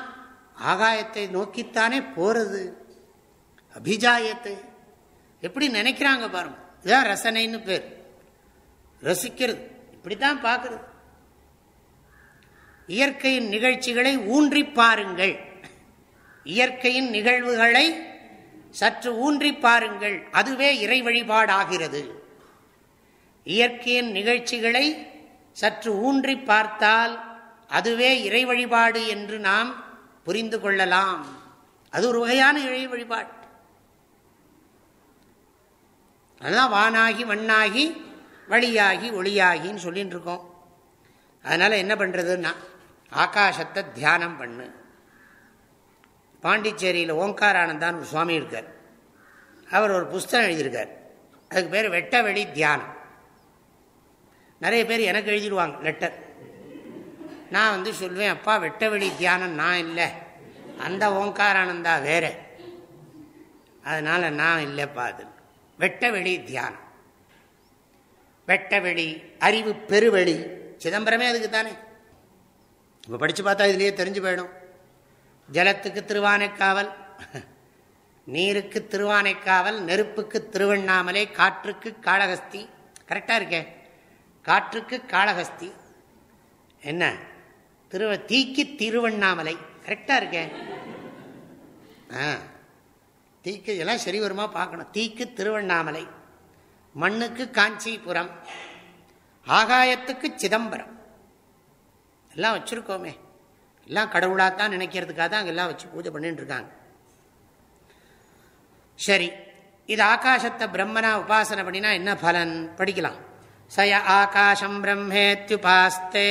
ஆகாயத்தை நோக்கித்தானே போகிறது அபிஜாயத்தை. எப்படி நினைக்கிறாங்க பாருங்க. இதுதான் ரசனைன்னு பேர். ரசிக்கிறது. இப்படி தான் பார்க்குறது. இயற்கையின் நிகழ்ச்சிகளை ஊன்றி பாருங்கள். இயற்கையின் நிகழ்வுகளை சற்று ஊன்றி பாருங்கள். அதுவே இறை வழிபாடாகிறது. இயற்கையின் நிகழ்ச்சிகளை சற்று ஊன்றி பார்த்தால் அதுவே இறை வழிபாடு என்று நாம் புரிந்து கொள்ளலாம். அது ஒரு வகையான இறை வழிபாடு. அதுதான் வானாகி மண்ணாகி வழியாகி ஒளியாகின்னு சொல்லிட்டு இருக்கோம் அதனால என்ன பண்றதுன்னா ஆகாசத்தை தியானம் பண்ணு. பாண்டிச்சேரியில் ஓங்காரானந்தான் ஒரு சுவாமி இருக்கார். அவர் ஒரு புஸ்தகம் எழுதியிருக்கார். அதுக்கு பேர் வெட்ட வெளி தியானம். நிறைய பேர் எனக்கு எழுதிடுவாங்க லெட்டர். நான் வந்து சொல்லுவேன் அப்பா வெட்ட வெளி தியானம் நான் இல்லை. அந்த ஓங்காரானந்தா வேற. அதனால நான் இல்லைப்பா அது. வெட்ட வெளி தியானம். வெட்டவெளி அறிவு பெருவெளி. சிதம்பரமே அதுக்கு தானே இப்போ படித்து பார்த்தா இதுலேயே தெரிஞ்சு போயிடும். ஜலத்துக்கு திருவானைக்காவல் நீருக்கு திருவானைக்காவல் நெருப்புக்கு திருவண்ணாமலை காற்றுக்கு காளகஸ்தி கரெக்டாக இருக்கே. காற்றுக்கு காளகஸ்தி என்ன? திருவ தீக்கு திருவண்ணாமலை. கரெக்டாக இருக்கேன் ஆ. தீக்கு எல்லாம் சரி வருமா பார்க்கணும். தீக்கு திருவண்ணாமலை. மண்ணுக்கு காஞ்சிபுரம். ஆகாயத்துக்கு சிதம்பரம். எல்லாம் வச்சுருக்கோமே. எல்லாம் கடவுளாக தான் நினைக்கிறதுக்காக தான் அங்கெல்லாம் வச்சு பூஜை பண்ணிட்டு இருக்காங்க. சரி இது ஆகாசத்தை பிரம்மனா உபாசனை பண்ணினா என்ன பலன்? படிக்கலாம். சய ஆகாஷம் பிரம்மேத்யுபாஸ்தே.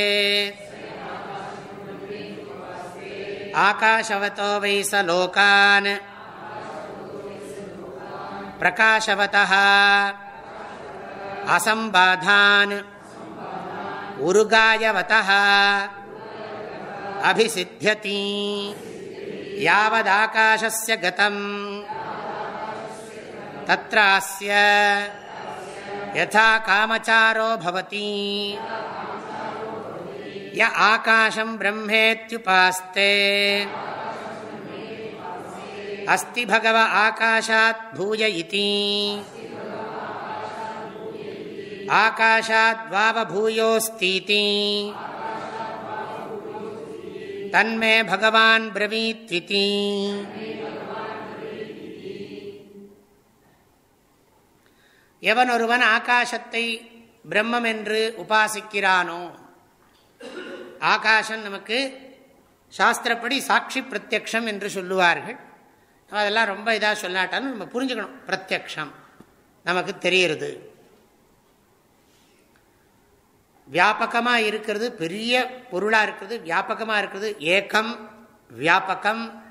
ஆகாஷவத்தோ வை ச லோகான். பிரகாஷவத அசம்பாதான். உருகாயவதா अभिसिद्ध्यति यावदाकाशस्य गतम्। तत्रास्य यथा कामचारो भवति। य आकाशं ब्रह्मेत्युपास्ते। अस्ति भगव आकाशात् भूय इति। आकाशाद्वावभूयोऽस्तीति। தன்மே பகவான் பிரவீத்விதி எவன் ஒருவன் ஆகாசத்தை பிரம்மம் என்று உபாசிக்கிறானோ ஆகாசம் நமக்கு சாஸ்திரப்படி சாட்சி பிரத்யக்ஷம் என்று சொல்லுவார்கள். அதெல்லாம் ரொம்ப இதாக சொல்லாட்டாலும் நம்ம புரிஞ்சுக்கணும். பிரத்யக்ஷம் நமக்கு தெரிகிறது வியாபகமாக இருக்கிறது பெரிய பொருளாக இருக்கிறது வியாபகமாக இருக்கிறது ஏக்கம் வியாபகம்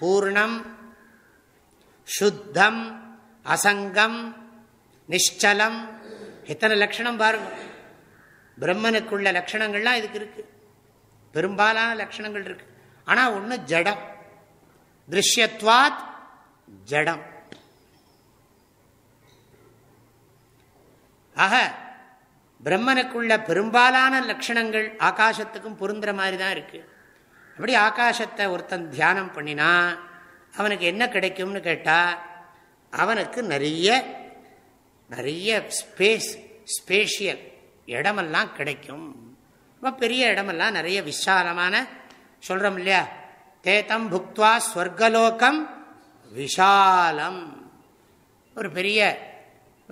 பூர்ணம் சுத்தம் அசங்கம் நிச்சலம். எத்தனை லட்சணம் பாருங்க. பிரம்மனுக்குள்ள லட்சணங்கள்லாம் இதுக்கு இருக்கு. பெரும்பாலான லட்சணங்கள் இருக்கு. ஆனால் ஒன்று ஜடம். திருஷ்யத்வாத் ஜடம். ஆக பிரம்மனுக்குள்ள பெரும்பாலான லட்சணங்கள் ஆகாசத்துக்கும் பொருந்துற மாதிரி தான் இருக்கு. அப்படி ஆகாசத்தை ஒருத்தன் தியானம் பண்ணினா அவனுக்கு என்ன கிடைக்கும்னு கேட்டால் அவனுக்கு நிறைய நிறைய ஸ்பேஸ் ஸ்பேஷியல் இடமெல்லாம் கிடைக்கும். ரொம்ப பெரிய இடமெல்லாம் நிறைய விசாலமான சொல்கிறோம் இல்லையா? தேத்தம் புக்துவா ஸ்வர்கலோகம் விஷாலம் ஒரு பெரிய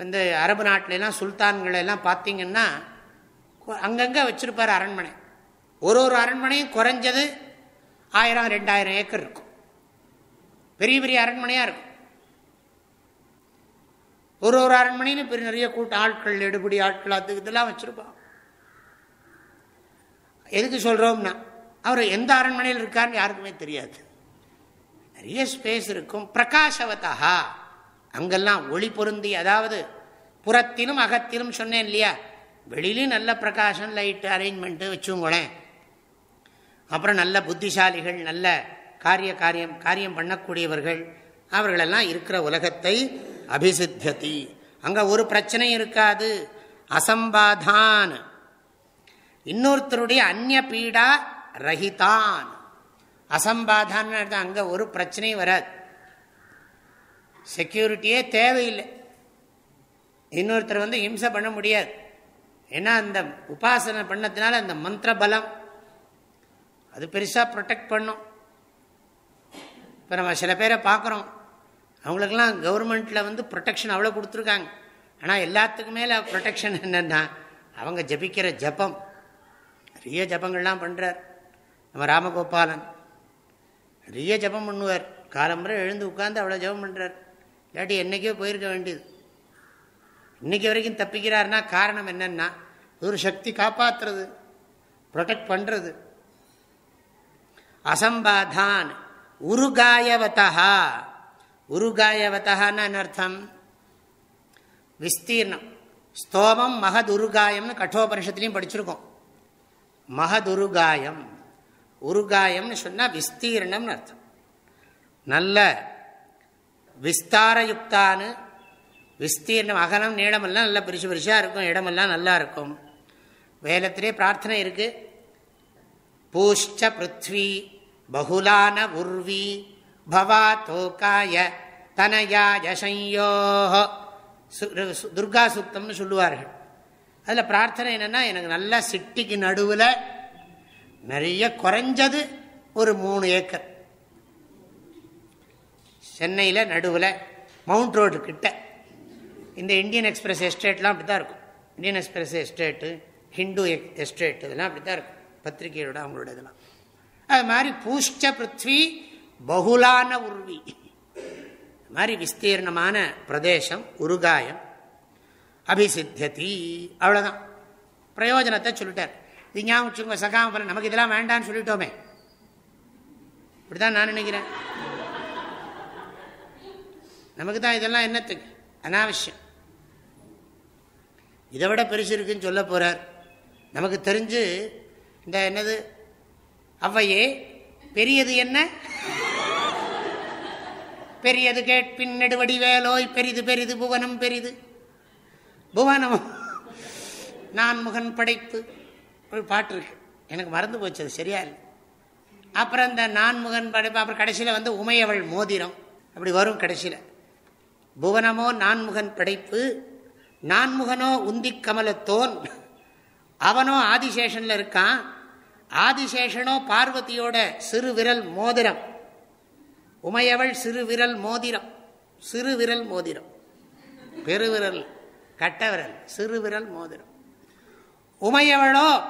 வந்து அரபு நாட்டிலலாம் சுல்தான்களெல்லாம் பார்த்தீங்கன்னா அங்கங்கே வச்சுருப்பார் அரண்மனை. ஒரு ஒரு அரண்மனையும் குறைஞ்சது ஆயிரம் ரெண்டாயிரம் ஏக்கர் இருக்கும். பெரிய பெரிய அரண்மனையாக இருக்கும். ஒரு ஒரு அரண்மனையிலும் பெரிய நிறைய கூட்ட ஆட்கள் எடுபடி ஆட்கள் அது இதெல்லாம் வச்சுருப்பான் எதுக்கு சொல்கிறோம்னா அவர் எந்த அரண்மனையில் இருக்கான்னு யாருக்குமே தெரியாது. நிறைய ஸ்பேஸ் இருக்கும். பிரகாசவத்தா அங்கெல்லாம் ஒளி பொருந்தி அதாவது புறத்திலும் அகத்திலும் சொன்னேன் இல்லையா? வெளியிலையும் நல்ல பிரகாசம் லைட்டு அரேஞ்ச்மெண்ட்டு வச்சுங்களேன் அப்புறம் நல்ல புத்திசாலிகள் நல்ல காரிய காரியம் காரியம் பண்ணக்கூடியவர்கள் அவர்களெல்லாம் இருக்கிற உலகத்தை அபிசித்தியதி. அங்கே ஒரு பிரச்சனையும் இருக்காது. அசம்பாதான். இன்னொருத்தருடைய அந்நிய பீடா ரஹிதான். அசம்பாதான் அங்கே ஒரு பிரச்சனையும் வராது. செக்யூரிட்டியே தேவையில்லை. இன்னொருத்தர் வந்து இம்சை பண்ண முடியாது. ஏன்னா அந்த உபாசனை பண்ணதுனால அந்த மந்திர பலம். அது பெருசாக ப்ரொடெக்ட் பண்ணும். இப்போ நம்ம சில பேரை பார்க்குறோம். அவங்களுக்கெல்லாம் கவர்மெண்ட்டில் வந்து ப்ரொடெக்ஷன் அவ்வளோ கொடுத்துருக்காங்க. ஆனால் எல்லாத்துக்கும் மேலே ப்ரொடெக்ஷன் என்னென்னா அவங்க ஜபிக்கிற ஜபம். நிறைய ஜபங்கள்லாம் பண்ணுறார் நம்ம ராமகோபாலன். நிறைய ஜபம் பண்ணுவார். காலம்புரை எழுந்து உட்காந்து அவ்வளோ ஜபம் பண்ணுறார் இல்லாட்டி என்றைக்கோ போயிருக்க வேண்டியது. இன்னைக்கு வரைக்கும் தப்பிக்கிறாருன்னா காரணம் என்னன்னா ஒரு சக்தி காப்பாற்றுறது ப்ரொடெக்ட் பண்ணுறது அசம்பாதான் உருகாயவதா உருகாயவதான்னு அர்த்தம்? விஸ்தீர்ணம். ஸ்தோமம் மகதுருகாயம்னு கட்டோபரிஷத்துலையும் படிச்சிருக்கோம். மகதுருகாயம். உருகாயம்னு சொன்னால் விஸ்தீர்ணம்னு அர்த்தம். நல்ல விஸ்தாரயுக்தான்னு விஸ்தீர்ணம் அகலம் நீளமெல்லாம் நல்லா பெருசு பெருசாக இருக்கும் இடமெல்லாம் நல்லா இருக்கும். வேலத்திலே பிரார்த்தனை இருக்கு. பூஷ்ச பிருத்வி பகுலான உர்வி பவா தோகாய தனயா யசையோ துர்கா சுத்தம்னு சொல்லுவார்கள். அதில் பிரார்த்தனை என்னென்னா எனக்கு நல்லா சிட்டிக்கு நடுவில் நிறைய குறைஞ்சது ஒரு மூணு ஏக்கர். சென்னையில் நடுவில் மவுண்ட் ரோடு கிட்ட. இந்த இந்தியன் எக்ஸ்பிரஸ் எஸ்டேட்லாம் அப்படி தான் இருக்கும். Indian Express estate Hindu estate இதெல்லாம் அப்படி தான் இருக்கும். பத்திரிகையோட அவங்களோட இதெல்லாம். அது மாதிரி பூஷ்ட பிருத்வி பகுலான உருவி. மாதிரி விஸ்தீர்ணமான பிரதேசம் உருகாயம் அபிசித்தி அவ்வளோதான் பிரயோஜனத்தை சொல்லிட்டார். இது ஞாபகம் சகாம நமக்கு இதெல்லாம் வேண்டான்னு சொல்லிட்டோமே. இப்படிதான் நான் நினைக்கிறேன். நமக்கு தான் இதெல்லாம் என்னத்துக்கு? அனாவசியம். இதை விட பெருசு இருக்குன்னு சொல்ல போகிறார் நமக்கு தெரிஞ்சு இந்த என்னது அவ்வையே பெரியது என்ன? பெரியது கேட்பின் நெடுவடி வேலோய் பெரிது பெரிது புவனம் பெரிது. புவனம் நான் முகன் படைப்பு. ஒரு பாட்டு இருக்கு. எனக்கு மறந்து போச்சு அது சரியா இல்லை. அப்புறம் இந்த நான் முகன் படைப்பு அப்புறம் கடைசியில் வந்து உமையவள் மோதிரம். அப்படி வரும் கடைசியில். புவனமோ நான்முகன் படைப்பு நான்முகனோ உந்தி கமலத்தோன் அவனோ ஆதிசேஷனில் இருக்கான் ஆதிசேஷனோ பார்வதியோட சிறு விரல் மோதிரம். உமையவள் சிறு விரல் மோதிரம் சிறு விரல் மோதிரம். பெருவிரல் கட்ட விரல் சிறு விரல் மோதிரம். உமையவளோ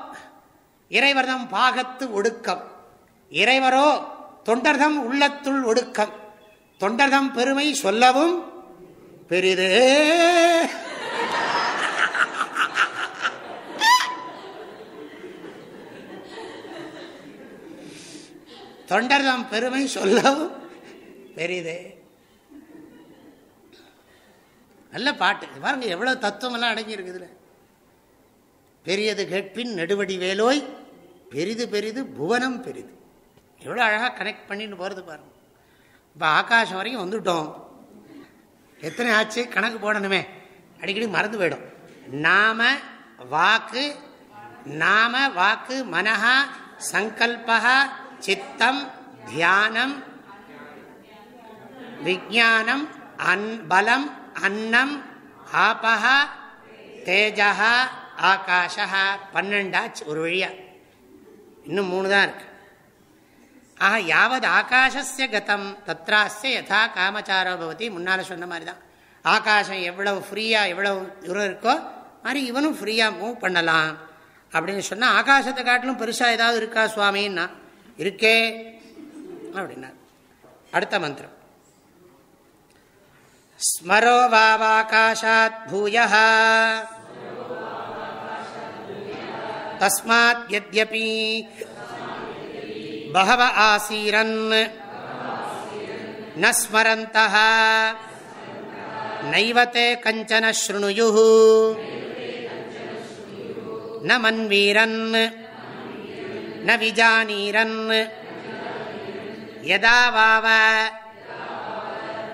இறைவர்தம் பாகத்து ஒடுக்கம். இறைவரோ தொண்டர்தம் உள்ளத்துள் ஒடுக்கம். தொண்டர்தம் பெருமை சொல்லவும் பெரிதே. தொண்டர்தம் பெருமை சொல்லவும் பெரியதே நல்ல பாட்டு. பாருங்க எவ்வளவு தத்துவம் எல்லாம் அடங்கி பெரியது கேட்பின் நெடுவடி வேலோய் பெரிது பெரிது புவனம் பெரிது. எவ்வளோ அழகாக கனெக்ட் பண்ணின்னு போகிறது பாருங்க. இப்போ ஆகாசம் வரைக்கும் வந்துட்டோம். எத்தனை ஆச்சு கணக்கு போடணுமே. அடிக்கடி மறந்து போயிடும். நாம வாக்கு நாம வாக்கு மனஹா சங்கல்பா சித்தம் தியானம் விஜானம் அன் பலம் அன்னம் ஆபஹா தேஜா ஆகாஷா பன்னெண்டாச்சு ஒரு வழியா. இன்னும் மூணு தான் இருக்கு. ஆஹா யாவது ஆகாஷஸ்ய கதம். தத்ராஸ்ய யதா காமச்சாரோ பவதி. முன்னால் சொன்ன மாதிரி தான் ஆகாசம் எவ்வளவு ஃப்ரீயாக எவ்வளவு தூரம் இருக்கோ மாதிரி இவனும் ஃப்ரீயாக மூவ் பண்ணலாம். அப்படின்னு சொன்னால் ஆகாசத்தை காட்டிலும் பெருசாக ஏதாவது இருக்கா சுவாமின்னா? இருக்கே அப்படின்னா அடுத்த மந்திரம். ஸ்மரோ வாவாகாஷாத் பூயா. தஸ்மாத் யத்யபி பகவ ஆசீரன் ந ஸ்மரந்தः நைவத்தே கஞ்சன ஸ்ருணுயுः न मन्वीरन् न विजानीरन् यदा वाव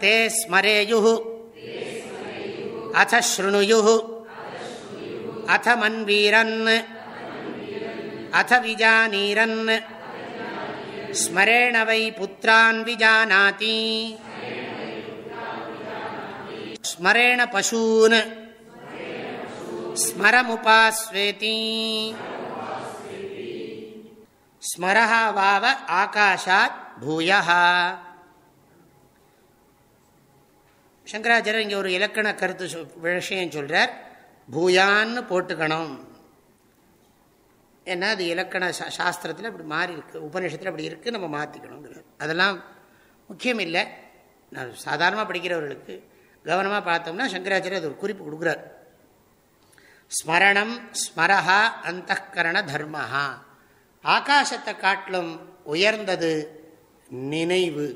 ते स्मरेयुः अथ शृणुयुः अथ मन्वीरन् अथ विजानीरन् ஸ்மரேண வை புத்திரான் விஜானாதி. ஸ்மரேண பசூன். ஸ்மரமுபாஸ்வேதி. ஸ்மரஹா வாவ ஆகாஷாத் பூயா சங்கராச்சாரியர் இங்கே ஒரு இலக்கண கருத்து விஷயம் சொல்கிறார் பூயான்னு போட்டுக்கணும். ஏன்னா அது இலக்கண சாஸ்திரத்தில் அப்படி மாறி இருக்குது உபநிஷத்தில் அப்படி இருக்குது நம்ம மாற்றிக்கணுங்கிறது அதெல்லாம் முக்கியம் இல்லை. நான் சாதாரணமாக படிக்கிறவர்களுக்கு கவனமாக பார்த்தோம்னா சங்கராச்சாரியர் அது ஒரு குறிப்பு கொடுக்குறார். ஸ்மரணம் ஸ்மரஹா அந்த கரண தர்மஹா. ஆகாசத்தை காட்டிலும் உயர்ந்தது நினைவு.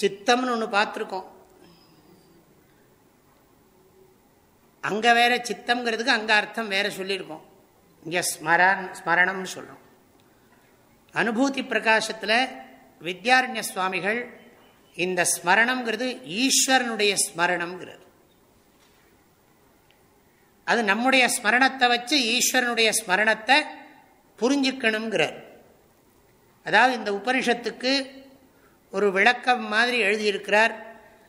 சித்தம்னு ஒன்று பார்த்துருக்கோம். அங்கே வேற சித்தம்ங்கிறதுக்கு அங்கே அர்த்தம் வேற சொல்லியிருக்கோம். இங்கே ஸ்மரன் ஸ்மரணம்னு சொல்கிறோம் அனுபூதி பிரகாசத்தில் வித்யாரண்ய சுவாமிகள் இந்த ஸ்மரணம்ங்கிறது ஈஸ்வரனுடைய ஸ்மரணம்ங்கிறது. அது நம்முடைய ஸ்மரணத்தை வச்சு ஈஸ்வரனுடைய ஸ்மரணத்தை புரிஞ்சுக்கணுங்கிறார் அதாவது இந்த உபனிஷத்துக்கு ஒரு விளக்கம் மாதிரி எழுதியிருக்கிறார்.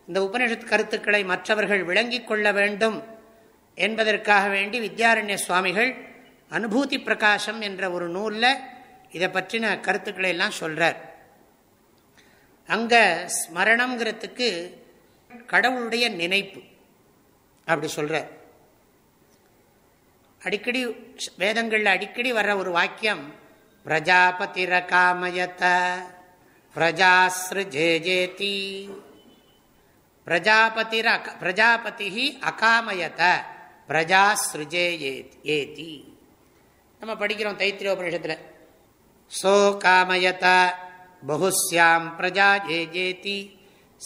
இந்த உபனிஷத் கருத்துக்களை மற்றவர்கள் விளங்கிக் கொள்ள வேண்டும். என்பதற்காக வேண்டி வித்யாரண்ய சுவாமிகள் அனுபூதி பிரகாசம் என்ற ஒரு நூலில் இதை பற்றின கருத்துக்களை எல்லாம் சொல்கிறார் அங்கே ஸ்மரணங்கிறதுக்கு கடவுளுடைய நினைப்பு அப்படி சொல்கிறார் அடிக்கடி வேதங்களில் அடிக்கடி வர்ற ஒரு வாக்கியம் பிரஜாபதிர ஜே பிரஜாஸ்ருஜேஜேதி பிரஜாபதிர பிரஜாபதி அகாமயத பிரஜாஸ்ருஜே ஏதி நம்ம படிக்கிறோம் தைத்திரியோபனிஷத்தில் சோ காமயத பகுஸ்யாம் பிரஜா ஜேஜேதி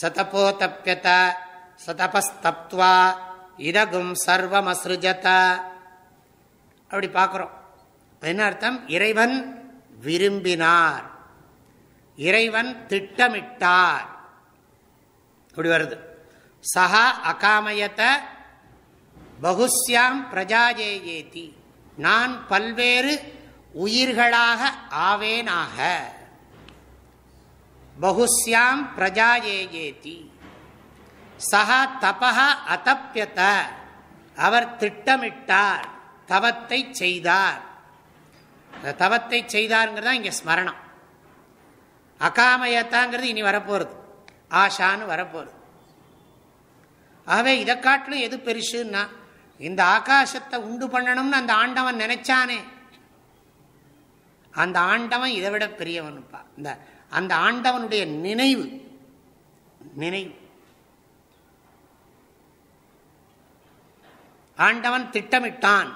சதபோதப்பியத சதபஸ்தப்துவா இதகும் சர்வமசிருஜத அப்படி பார்க்குறோம். என்ன அர்த்தம்? இறைவன் விரும்பினார். இறைவன் திட்டமிட்டார். இப்படி வருது. சஹா அகாமயத்தை பகுஸ்யாம் பிரஜாஜேயேதி நான் பல்வேறு உயிர்களாக ஆவேனாக. பகுஸ்யாம் பிரஜாஜேயேதி சஹா தபா அத்தப்பியத அவர் திட்டமிட்டார் தவத்தை செய்தார். தவத்தை செய்தாருங்கிறதா இங்கே ஸ்மரணம். அகாமயத்தாங்கிறது இனி வரப்போகிறது ஆஷான்னு வரப்போகிறது ஆகவே இதை காட்டிலும் எது பெருசுன்னா இந்த ஆகாசத்தை உண்டு பண்ணணும்னு அந்த ஆண்டவன் நினைச்சானே. அந்த ஆண்டவன் இதை விட பெரியவனுப்பா இந்த அந்த ஆண்டவனுடைய நினைவு. நினைவு. ஆண்டவன் திட்டமிட்டான்.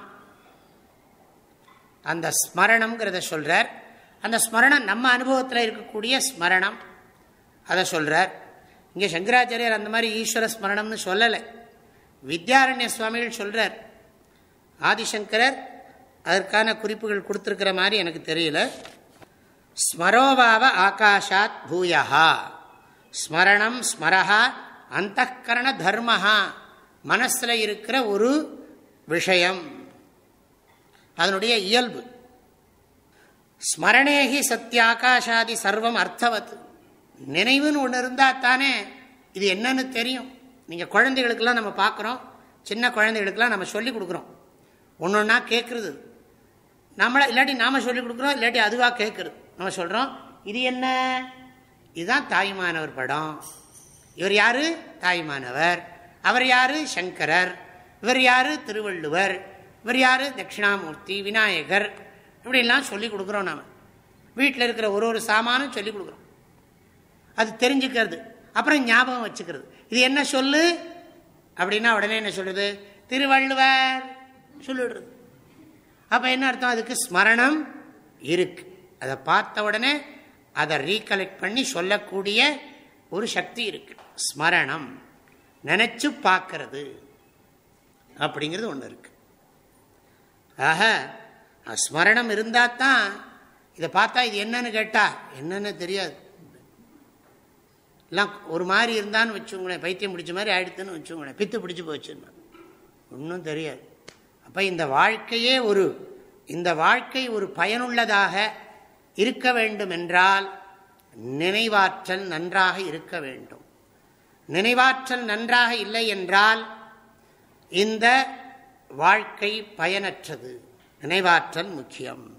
அந்த ஸ்மரணம்ங்கிறத சொல்றார். அந்த ஸ்மரணம் நம்ம அனுபவத்தில் இருக்கக்கூடிய ஸ்மரணம். அதை சொல்றார். இங்கே சங்கராச்சாரியர் அந்த மாதிரி ஈஸ்வர ஸ்மரணம்னு சொல்லலை. வித்யாரண்ய சுவாமிகள் சொல்றார். ஆதிசங்கரர் அதற்கான குறிப்புகள் கொடுத்துருக்கிற மாதிரி எனக்கு தெரியல. ஸ்மரோபாவ ஆகாஷாத் பூயா ஸ்மரணம் ஸ்மரஹா அந்த கரண தர்மஹா. மனசில் இருக்கிற ஒரு விஷயம். அதனுடைய இயல்பு. ஸ்மரணேகி சத்தியாகாஷாதி சர்வம் அர்த்தவத். நினைவுன்னு ஒன்று இருந்தால் தானே இது என்னன்னு தெரியும். நீங்கள் குழந்தைகளுக்கெல்லாம் நம்ம பார்க்குறோம் சின்ன குழந்தைகளுக்கெல்லாம் நம்ம சொல்லி கொடுக்குறோம். ஒன்று ஒன்றா கேட்குறது நம்மளை இல்லாட்டி நாம் சொல்லி கொடுக்குறோம் இல்லாட்டி அதுவாக கேட்குறது நம்ம சொல்கிறோம் இது என்ன? இதுதான் தாய்மானவர் படம். இவர் யார்? தாய்மானவர். அவர் யார்? சங்கரர். இவர் யார்? திருவள்ளுவர். இவர் யார்? தட்சிணாமூர்த்தி விநாயகர். இப்படிலாம் சொல்லி கொடுக்குறோம் நாம். வீட்டில் இருக்கிற ஒரு ஒரு சாமானும் சொல்லி கொடுக்குறோம். அது தெரிஞ்சுக்கிறது. அப்புறம் ஞாபகம் வச்சுக்கிறது. இது என்ன சொல்லு? அப்படின்னா உடனே என்ன சொல்றது? திருவள்ளுவர் சொல்லிடுறது. அப்போ என்ன அர்த்தம்? அதுக்கு ஸ்மரணம் இருக்கு. அதை பார்த்த உடனே அதை ரீகலெக்ட் பண்ணி சொல்லக்கூடிய ஒரு சக்தி இருக்கு. ஸ்மரணம். நினைச்சு பார்க்கறது. அப்படிங்கிறது ஒன்று இருக்கு. ஆக ஸ்மரணம் இருந்தால் தான் இதை பார்த்தா இது என்னன்னு கேட்டா என்னன்னு தெரியாது. எல்லாம் ஒரு மாதிரி இருந்தான்னு வச்சுக்கோங்களேன் பைத்தியம் பிடிச்ச மாதிரி ஆயிடுத்துன்னு வச்சுக்கோங்களேன் பித்து பிடிச்சி போச்சுன்னு. ஒன்றும் தெரியாது. அப்போ இந்த வாழ்க்கையே ஒரு இந்த வாழ்க்கை ஒரு பயனுள்ளதாக இருக்க வேண்டும் என்றால் நினைவாற்றல் நன்றாக இருக்க வேண்டும். நினைவாற்றல் நன்றாக இல்லை என்றால் இந்த வாழ்க்கை பயனற்றது. நினைவாற்றல் முக்கியம்.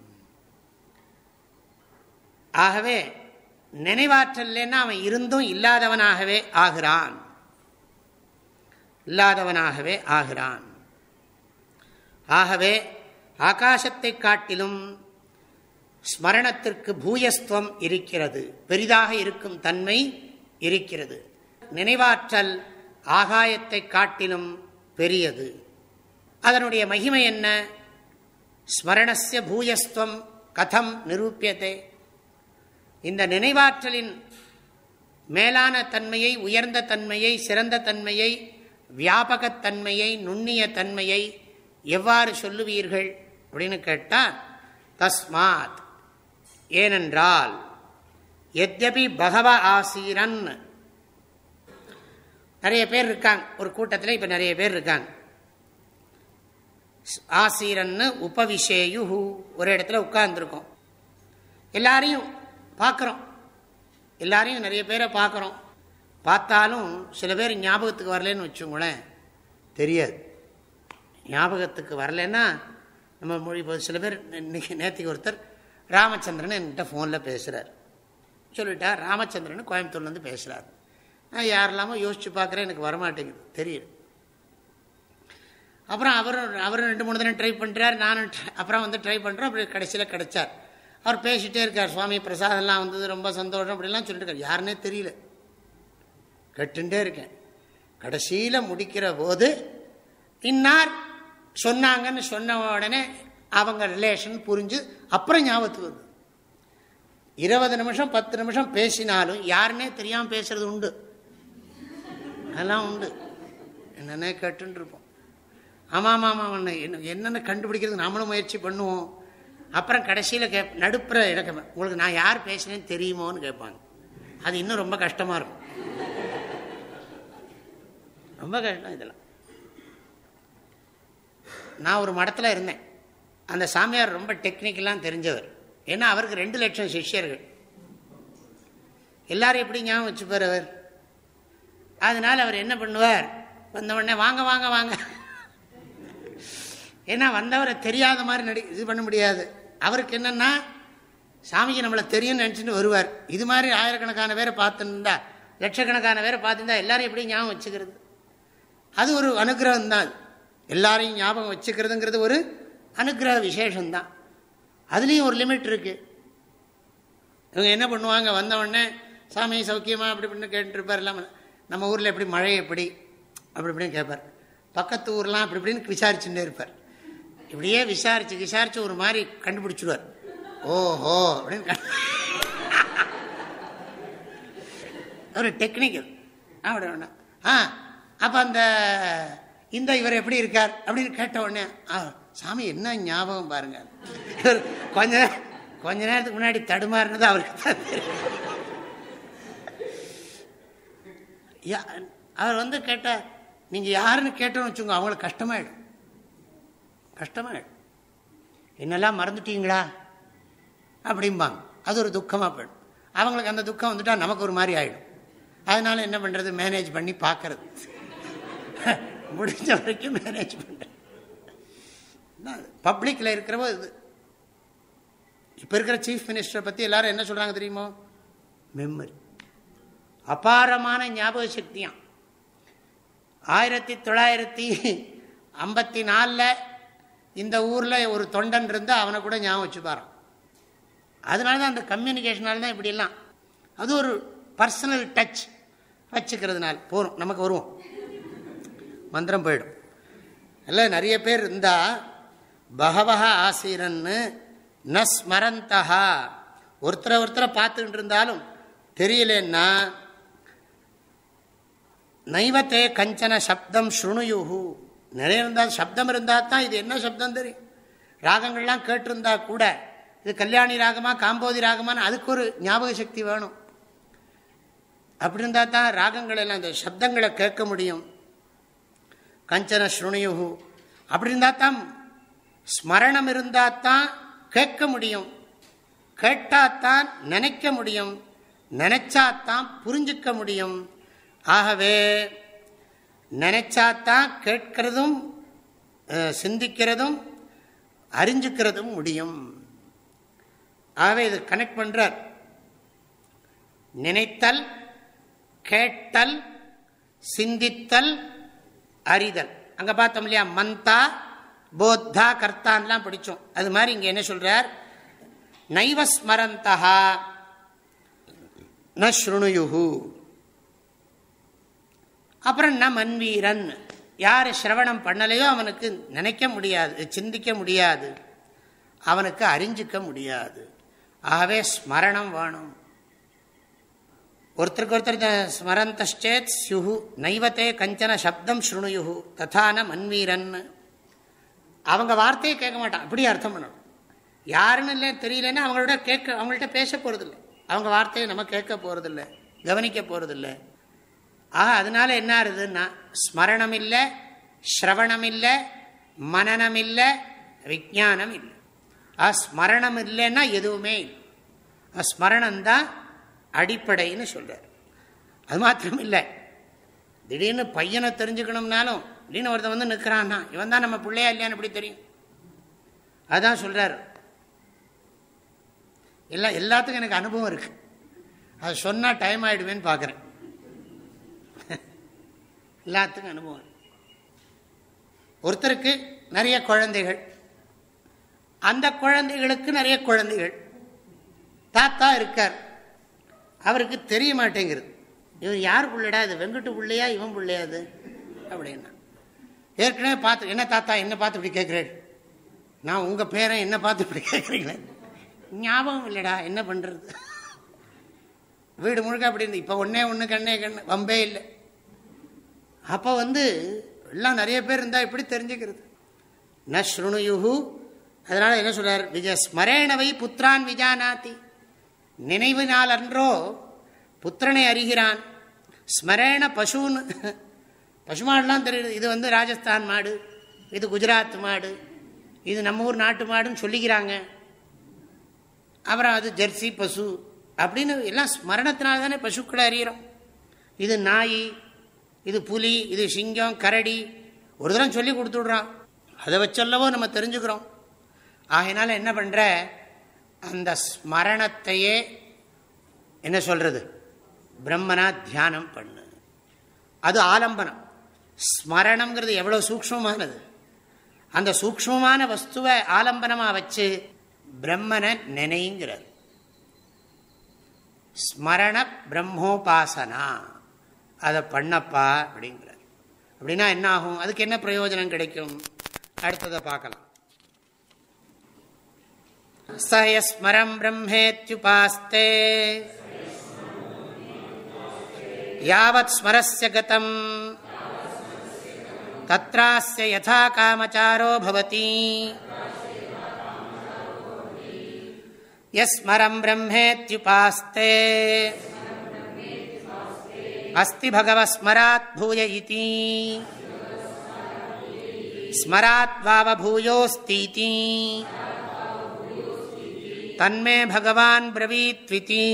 ஆகவே நினைவாற்றல்னா அவன் இருந்தும் இல்லாதவனாகவே ஆகிறான். இல்லாதவனாகவே ஆகிறான். ஆகவே ஆகாசத்தை காட்டிலும் ஸ்மரணத்திற்கு பூயஸ்துவம் இருக்கிறது. பெரிதாக இருக்கும் தன்மை இருக்கிறது. நினைவாற்றல் ஆகாயத்தை காட்டிலும் பெரியது. அதனுடைய மகிமை என்ன? ஸ்மரணசிய பூயஸ்துவம் கதம் நிரூபியதே. இந்த நினைவாற்றலின் மேலான தன்மையை உயர்ந்த தன்மையை சிறந்த தன்மையை வியாபகத்தன்மையை நுண்ணிய தன்மையை எவ்வாறு சொல்லுவீர்கள் அப்படின்னு கேட்டால் தஸ்மாத். ஏனென்றால் எத்யபி பகவ ஆசீரன். நிறைய பேர் இருக்காங்க ஒரு கூட்டத்தில் இப்போ நிறைய பேர் இருக்காங்க. ஆசீரன்னு உபவிஷேயு ஒரு இடத்துல உட்கார்ந்துருக்கோம். எல்லாரையும் பார்க்குறோம் எல்லாரையும் நிறைய பேரை பார்க்குறோம் பார்த்தாலும் சில பேர் ஞாபகத்துக்கு வரலன்னு வச்சுங்களேன் தெரியாது. ஞாபகத்துக்கு வரலன்னா நம்ம மொழி சில பேர் இன்னைக்கு நேற்றுக்கு ஒருத்தர் ராமச்சந்திரன் என்கிட்ட ஃபோனில் பேசுகிறார் சொல்லிட்டா ராமச்சந்திரன் கோயம்புத்தூர்லேருந்து பேசுகிறார் நான் யாரெல்லாமோ யோசித்து பார்க்குறேன் எனக்கு வரமாட்டேங்குது. தெரியுது. அப்புறம் அவரும் அவரும் ரெண்டு மூணு தினம் ட்ரை பண்ணுறார் நானும் அப்புறம் வந்து ட்ரை பண்ணுறோம் அப்படி கடைசியில் கிடைச்சார். அவர் பேசிகிட்டே இருக்கார் சுவாமி பிரசாதம்லாம் வந்தது ரொம்ப சந்தோஷம் அப்படிலாம் சொல்லிட்டு இருக்கார். யாருன்னே தெரியல. கட்டுண்டே இருக்கேன். கடைசியில் முடிக்கிற போது இன்னார் சொன்னாங்கன்னு சொன்ன உடனே அவங்க ரிலேஷன் புரிஞ்சு அப்புறம் ஞாபகத்துக்கு வருது. இருபது நிமிஷம் பத்து நிமிஷம் பேசினாலும் யாருன்னே தெரியாமல் பேசுறது உண்டு. அதெல்லாம் உண்டு. என்னென்ன கேட்டுருப்போம் ஆமாம் ஆமாம் ஆமாம் என்ன என்னென்ன கண்டுபிடிக்கிறது நாமளும் முயற்சி பண்ணுவோம். அப்புறம் கடைசியில் கே நடுப்புற எனக்கு உங்களுக்கு நான் யார் பேசுனேன்னு தெரியுமோன்னு கேட்பாங்க. அது இன்னும் ரொம்ப கஷ்டமாக இருக்கும். ரொம்ப கஷ்டம் இதெல்லாம். நான் ஒரு மடத்தில் இருந்தேன். அந்த சாமியார் ரொம்ப டெக்னிக்கெல்லாம் தெரிஞ்சவர். ஏன்னா அவருக்கு ரெண்டு லட்சம் சிஷ்யர்கள். எல்லாரும் எப்படி ஞாபகம் வச்சுப்பார் அவர்? அதனால் அவர் என்ன பண்ணுவார்? வந்த உடனே வாங்க வாங்க வாங்க. ஏன்னா வந்தவரை தெரியாத மாதிரி நடி இது பண்ண முடியாது. அவருக்கு என்னென்னா சாமிக்கு நம்மளை தெரியும்னு நினச்சிட்டு வருவார். இது மாதிரி ஆயிரக்கணக்கான பேரை பார்த்துருந்தா லட்சக்கணக்கான பேரை பார்த்துருந்தா எல்லாரும் எப்படி ஞாபகம் வச்சுக்கிறது? அது ஒரு அனுகிரகம் தான் எல்லாரையும் ஞாபகம் வச்சுக்கிறதுங்கிறது ஒரு அனுகிரக விசேஷம்தான். அதுலேயும் ஒரு லிமிட் இருக்குது இவங்க என்ன பண்ணுவாங்க வந்த உடனே சாமி சௌக்கியமாக அப்படி இப்படின்னு கேட்டுருப்பார். இல்லாமல் நம்ம ஊரில் எப்படி மழை எப்படி? அப்படி இப்படின்னு கேட்பார். பக்கத்து ஊர்லாம் அப்படி இப்படின்னு விசாரிச்சுட்டே இருப்பார். இப்படியே விசாரிச்சு விசாரிச்சு ஒரு மாதிரி கண்டுபிடிச்சிடுவார். ஓஹோ அப்படின்னு ஒரு டெக்னிக்கல் அப்படி ஒன்று ஆ அப்போ அந்த இந்த இவர் எப்படி இருக்கார் அப்படின்னு கேட்ட உடனே ஆ சாமி என்ன ஞாபகம் பாருங்க. கொஞ்ச கொஞ்ச நேரத்துக்கு முன்னாடி தடுமாறினது அவருக்கு தான் அவர் வந்து கேட்ட நீங்கள் யாருன்னு கேட்டோன்னு வச்சுக்கோங்க அவங்களுக்கு கஷ்டமாயிடும். கஷ்டமாக என்னெல்லாம் மறந்துட்டீங்களா? அப்படிம்பாங்க. அது ஒரு துக்கமாக போயிடும். அவங்களுக்கு அந்த துக்கம் வந்துட்டால் நமக்கு ஒரு மாதிரி ஆகிடும் அதனால என்ன பண்ணுறது மேனேஜ் பண்ணி பார்க்கறது. முடிஞ்ச வரைக்கும் மேனேஜ் பண்ணுறது பப்ளிக்கில் இருக்கிறவோ இது. இப்போ இருக்கிற சீஃப் மினிஸ்டரை பற்றி எல்லாரும் என்ன சொல்கிறாங்க தெரியுமோ? மெம்மரி அபாரமான ஞாபக சக்தியாம். ஆயிரத்தி தொள்ளாயிரத்தி ஐம்பத்தி நாலில் இந்த ஊரில் ஒரு தொண்டன் இருந்தால் அவனை கூட ஞாபகம் வச்சுப்பாரான் அதனால தான் அந்த கம்யூனிகேஷனால தான் இப்படிலாம் அது ஒரு பர்சனல் டச் வச்சுக்கிறதுனால. போகிறோம் நமக்கு வருவோம். மந்திரம் போயிடும். எல்லாம் நிறைய பேர் இருந்தால் பகவக ஆசீரன்னு ந ஸ்மரந்தா ஒருத்தரை ஒருத்தரை பார்த்துக்கிட்டு இருந்தாலும் தெரியலன்னா நைவத்தே கஞ்சன சப்தம் ஸ்ருணுயுஹூ. நிறைய இருந்தால் சப்தம் இருந்தால் தான் இது என்ன சப்தம் தெரியும்? ராகங்கள்லாம் கேட்டிருந்தா கூட இது கல்யாணி ராகமா காம்போதி ராகமான்னு அதுக்கு ஒரு ஞாபக சக்தி வேணும். அப்படி இருந்தால் தான் ராகங்கள் எல்லாம் இந்த சப்தங்களை கேட்க முடியும். கஞ்சன ஸ்ருணியுகு அப்படி இருந்தால் தான் ஸ்மரணம் இருந்தால் தான் கேட்க முடியும். கேட்டாத்தான் நினைக்க முடியும். நினைச்சாத்தான் புரிஞ்சுக்க முடியும். ஆகவே நினைச்சாத்தான் கேட்கிறதும் சிந்திக்கிறதும் அறிஞ்சுக்கிறதும் முடியும். ஆகவே இது கனெக்ட் பண்ணுறார் நினைத்தல் கேட்டல் சிந்தித்தல் அறிதல். அங்க பார்த்தோம் இல்லையா? மந்தா போத்தா கர்த்தான்லாம் படித்தோம் அது மாதிரி இங்க என்ன சொல்றார்? நைவஸ்மரந்தா ந ஸ்ருணுயுகு அப்புறம் ந மன்வீரன்? யார் சிரவணம் பண்ணலையோ அவனுக்கு நினைக்க முடியாது சிந்திக்க முடியாது. அவனுக்கு அறிஞ்சிக்க முடியாது. ஆகவே ஸ்மரணம் வேணும். ஒருத்தருக்கு ஒருத்தர் ஸ்மரந்தேத் சியுஹு நைவத்தே கஞ்சன சப்தம் ஸ்ருணுயுஹு ததான மன்வீரன். அவங்க வார்த்தையை கேட்க மாட்டான் அப்படியே அர்த்தம் பண்ணணும். யாருன்னு இல்லை தெரியலன்னா அவங்களோட கேட்க அவங்கள்ட்ட பேச போகிறதில்ல அவங்க வார்த்தையை நம்ம கேட்க போகிறதில்ல கவனிக்க போகிறதில்ல ஆக அதனால என்ன ஆகுதுன்னா ஸ்மரணம் இல்லை ஸ்ரவணம் இல்லை மனநம் இல்லை விஜானம் இல்லை ஆ ஸ்மரணம் இல்லைன்னா எதுவுமே இல்லை. ஸ்மரணம் தான் அடிப்படைன்னு சொல்றார். அது மாத்திரம் இல்லை திடீர்னு பையனை தெரிஞ்சுக்கணும்னாலும் திடீர்னு ஒருத்தன் வந்து நிற்கிறான்னா இவன் தான் நம்ம பிள்ளையா இல்லையான்னு எப்படி தெரியும்? அதான் சொல்கிறார் எல்லா எல்லாத்துக்கும் எனக்கு அனுபவம் இருக்குது அது சொன்னால் டைம் ஆகிடுவேன்னு பார்க்குறேன் எல்லாத்துக்கும் அனுபவம் ஒருத்தருக்கு நிறைய குழந்தைகள். அந்த குழந்தைகளுக்கு நிறைய குழந்தைகள். தாத்தா இருக்கார். அவருக்கு தெரிய மாட்டேங்கிறது. இவர் யார் பிள்ளைடா இது? வெங்கட்டு பிள்ளையா இவன் பிள்ளையாது அப்படின்னா. ஏற்கனவே பார்த்து என்ன தாத்தா என்ன பார்த்து இப்படி கேட்குறேன்? நான் உங்கள் பேரை என்ன பார்த்து இப்படி கேட்குறீங்களே ஞாபகம் இல்லைடா என்ன பண்ணுறது வீடு முழுக்க அப்படி இருந்து இப்போ ஒன்றே ஒன்று கண்ணே கண்ணு வம்பே இல்லை. அப்போ வந்து எல்லாம் நிறைய பேர் இருந்தால் எப்படி தெரிஞ்சுக்கிறது. ந ஸ்ருணுயுகு அதனால் என்ன சொல்கிறார் விஜ ஸ்மரேணவை புத்திரான் விஜானாத்தி நினைவினால் அன்றோ புத்திரனை அறிகிறான். ஸ்மரேண பசுன்னு. பசுமாடுலாம் தெரியுது. இது வந்து ராஜஸ்தான் மாடு. இது குஜராத் மாடு. இது நம்ம ஊர் நாட்டு மாடுன்னு சொல்லிக்கிறாங்க. அப்புறம் அது ஜெர்சி பசு அப்படின்னு எல்லாம் ஸ்மரணத்தினால தானே பசுக்களை அறிகிறோம் இது நாய் இது புலி இது சிங்கம் கரடி. ஒரு தரம் சொல்லி கொடுத்துடுறான். அதை வச்சல்லவோ நம்ம தெரிஞ்சுக்கிறோம். ஆகினால என்ன பண்ணுற அந்த ஸ்மரணத்தையே என்ன சொல்றது? பிரம்மனா தியானம் பண்ணு. அது ஆலம்பனம். ஸ்மரணம்ங்கிறது எவ்வளோ சூக்மமானது அந்த சூக்மமான வஸ்துவை ஆலம்பனமாக வச்சு பிரம்மனை நினைங்கிறார் ஸ்மரண பிரம்மோபாசனா. அதை பண்ணப்பா அப்படிங்கிறார். அப்படின்னா என்ன ஆகும்? அதுக்கு என்ன பிரயோஜனம் கிடைக்கும்? அடுத்ததை பார்க்கலாம். சயஸ்மரம் பிரம்மேத்யுபாஸ்தே. யாவத் ஸ்மரஸ்ய கதம். தத்ராஸ்ய யதா காமச்சாரோ பவதி. யஸ்மரம் பிரம்மேத்யுபாஸ்தே. அஸ்தி பகவஸ்மராத் பூய இதி ஸ்மராத்வாவபூயோஸ்தீதி தன்மே பகவான் பிரவீத்விதி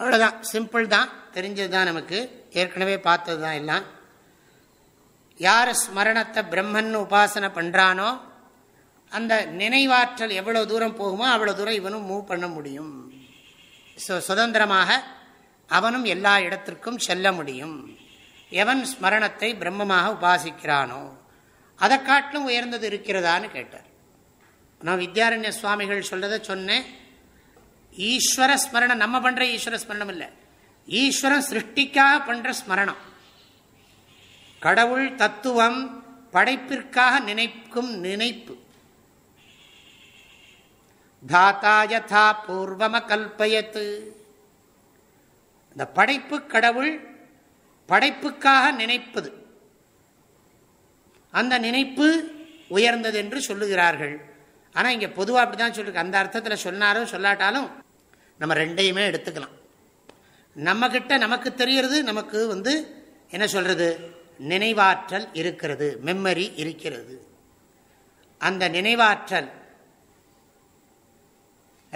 அவ்வளோதான் சிம்பிள் தான். தெரிஞ்சது தான் நமக்கு. ஏற்கனவே பார்த்தது தான் எல்லாம். யார் ஸ்மரணத்தை பிரம்மன் உபாசனை பண்ணுறானோ அந்த நினைவாற்றல் எவ்வளோ தூரம் போகுமோ அவ்வளோ தூரம் இவனும் மூவ் பண்ண முடியும். ஸோ சுதந்திரமாக அவனும் எல்லா இடத்திற்கும் செல்ல முடியும். எவன் ஸ்மரணத்தை பிரம்மமாக உபாசிக்கிறானோ அதை காட்டிலும் உயர்ந்தது இருக்கிறதான்னு கேட்டார். நான் வித்யாரண்ய சுவாமிகள் சொல்றதை சொன்னேன். ஈஸ்வர ஸ்மரணம் நம்ம பண்ற ஈஸ்வர ஸ்மரணம் இல்லை. ஈஸ்வரன் சிருஷ்டிக்காக பண்ற ஸ்மரணம். கடவுள் தத்துவம் படைப்பிற்காக நினைக்கும் நினைப்பு. தாத்தா யதா பூர்வம கல்பயத்து. இந்த படைப்பு கடவுள் படைப்புக்காக நினைப்பது. அந்த நினைப்பு உயர்ந்தது என்று சொல்லுகிறார்கள். ஆனால் இங்கே பொதுவாக அப்படி தான் சொல்லிருக்கு. அந்த அர்த்தத்தில் சொன்னாலும் சொல்லாட்டாலும் நம்ம ரெண்டையுமே எடுத்துக்கலாம். நம்மக்கிட்ட நமக்கு தெரியறது நமக்கு வந்து என்ன சொல்கிறது நினைவாற்றல் இருக்கிறது மெம்மரி இருக்கிறது. அந்த நினைவாற்றல்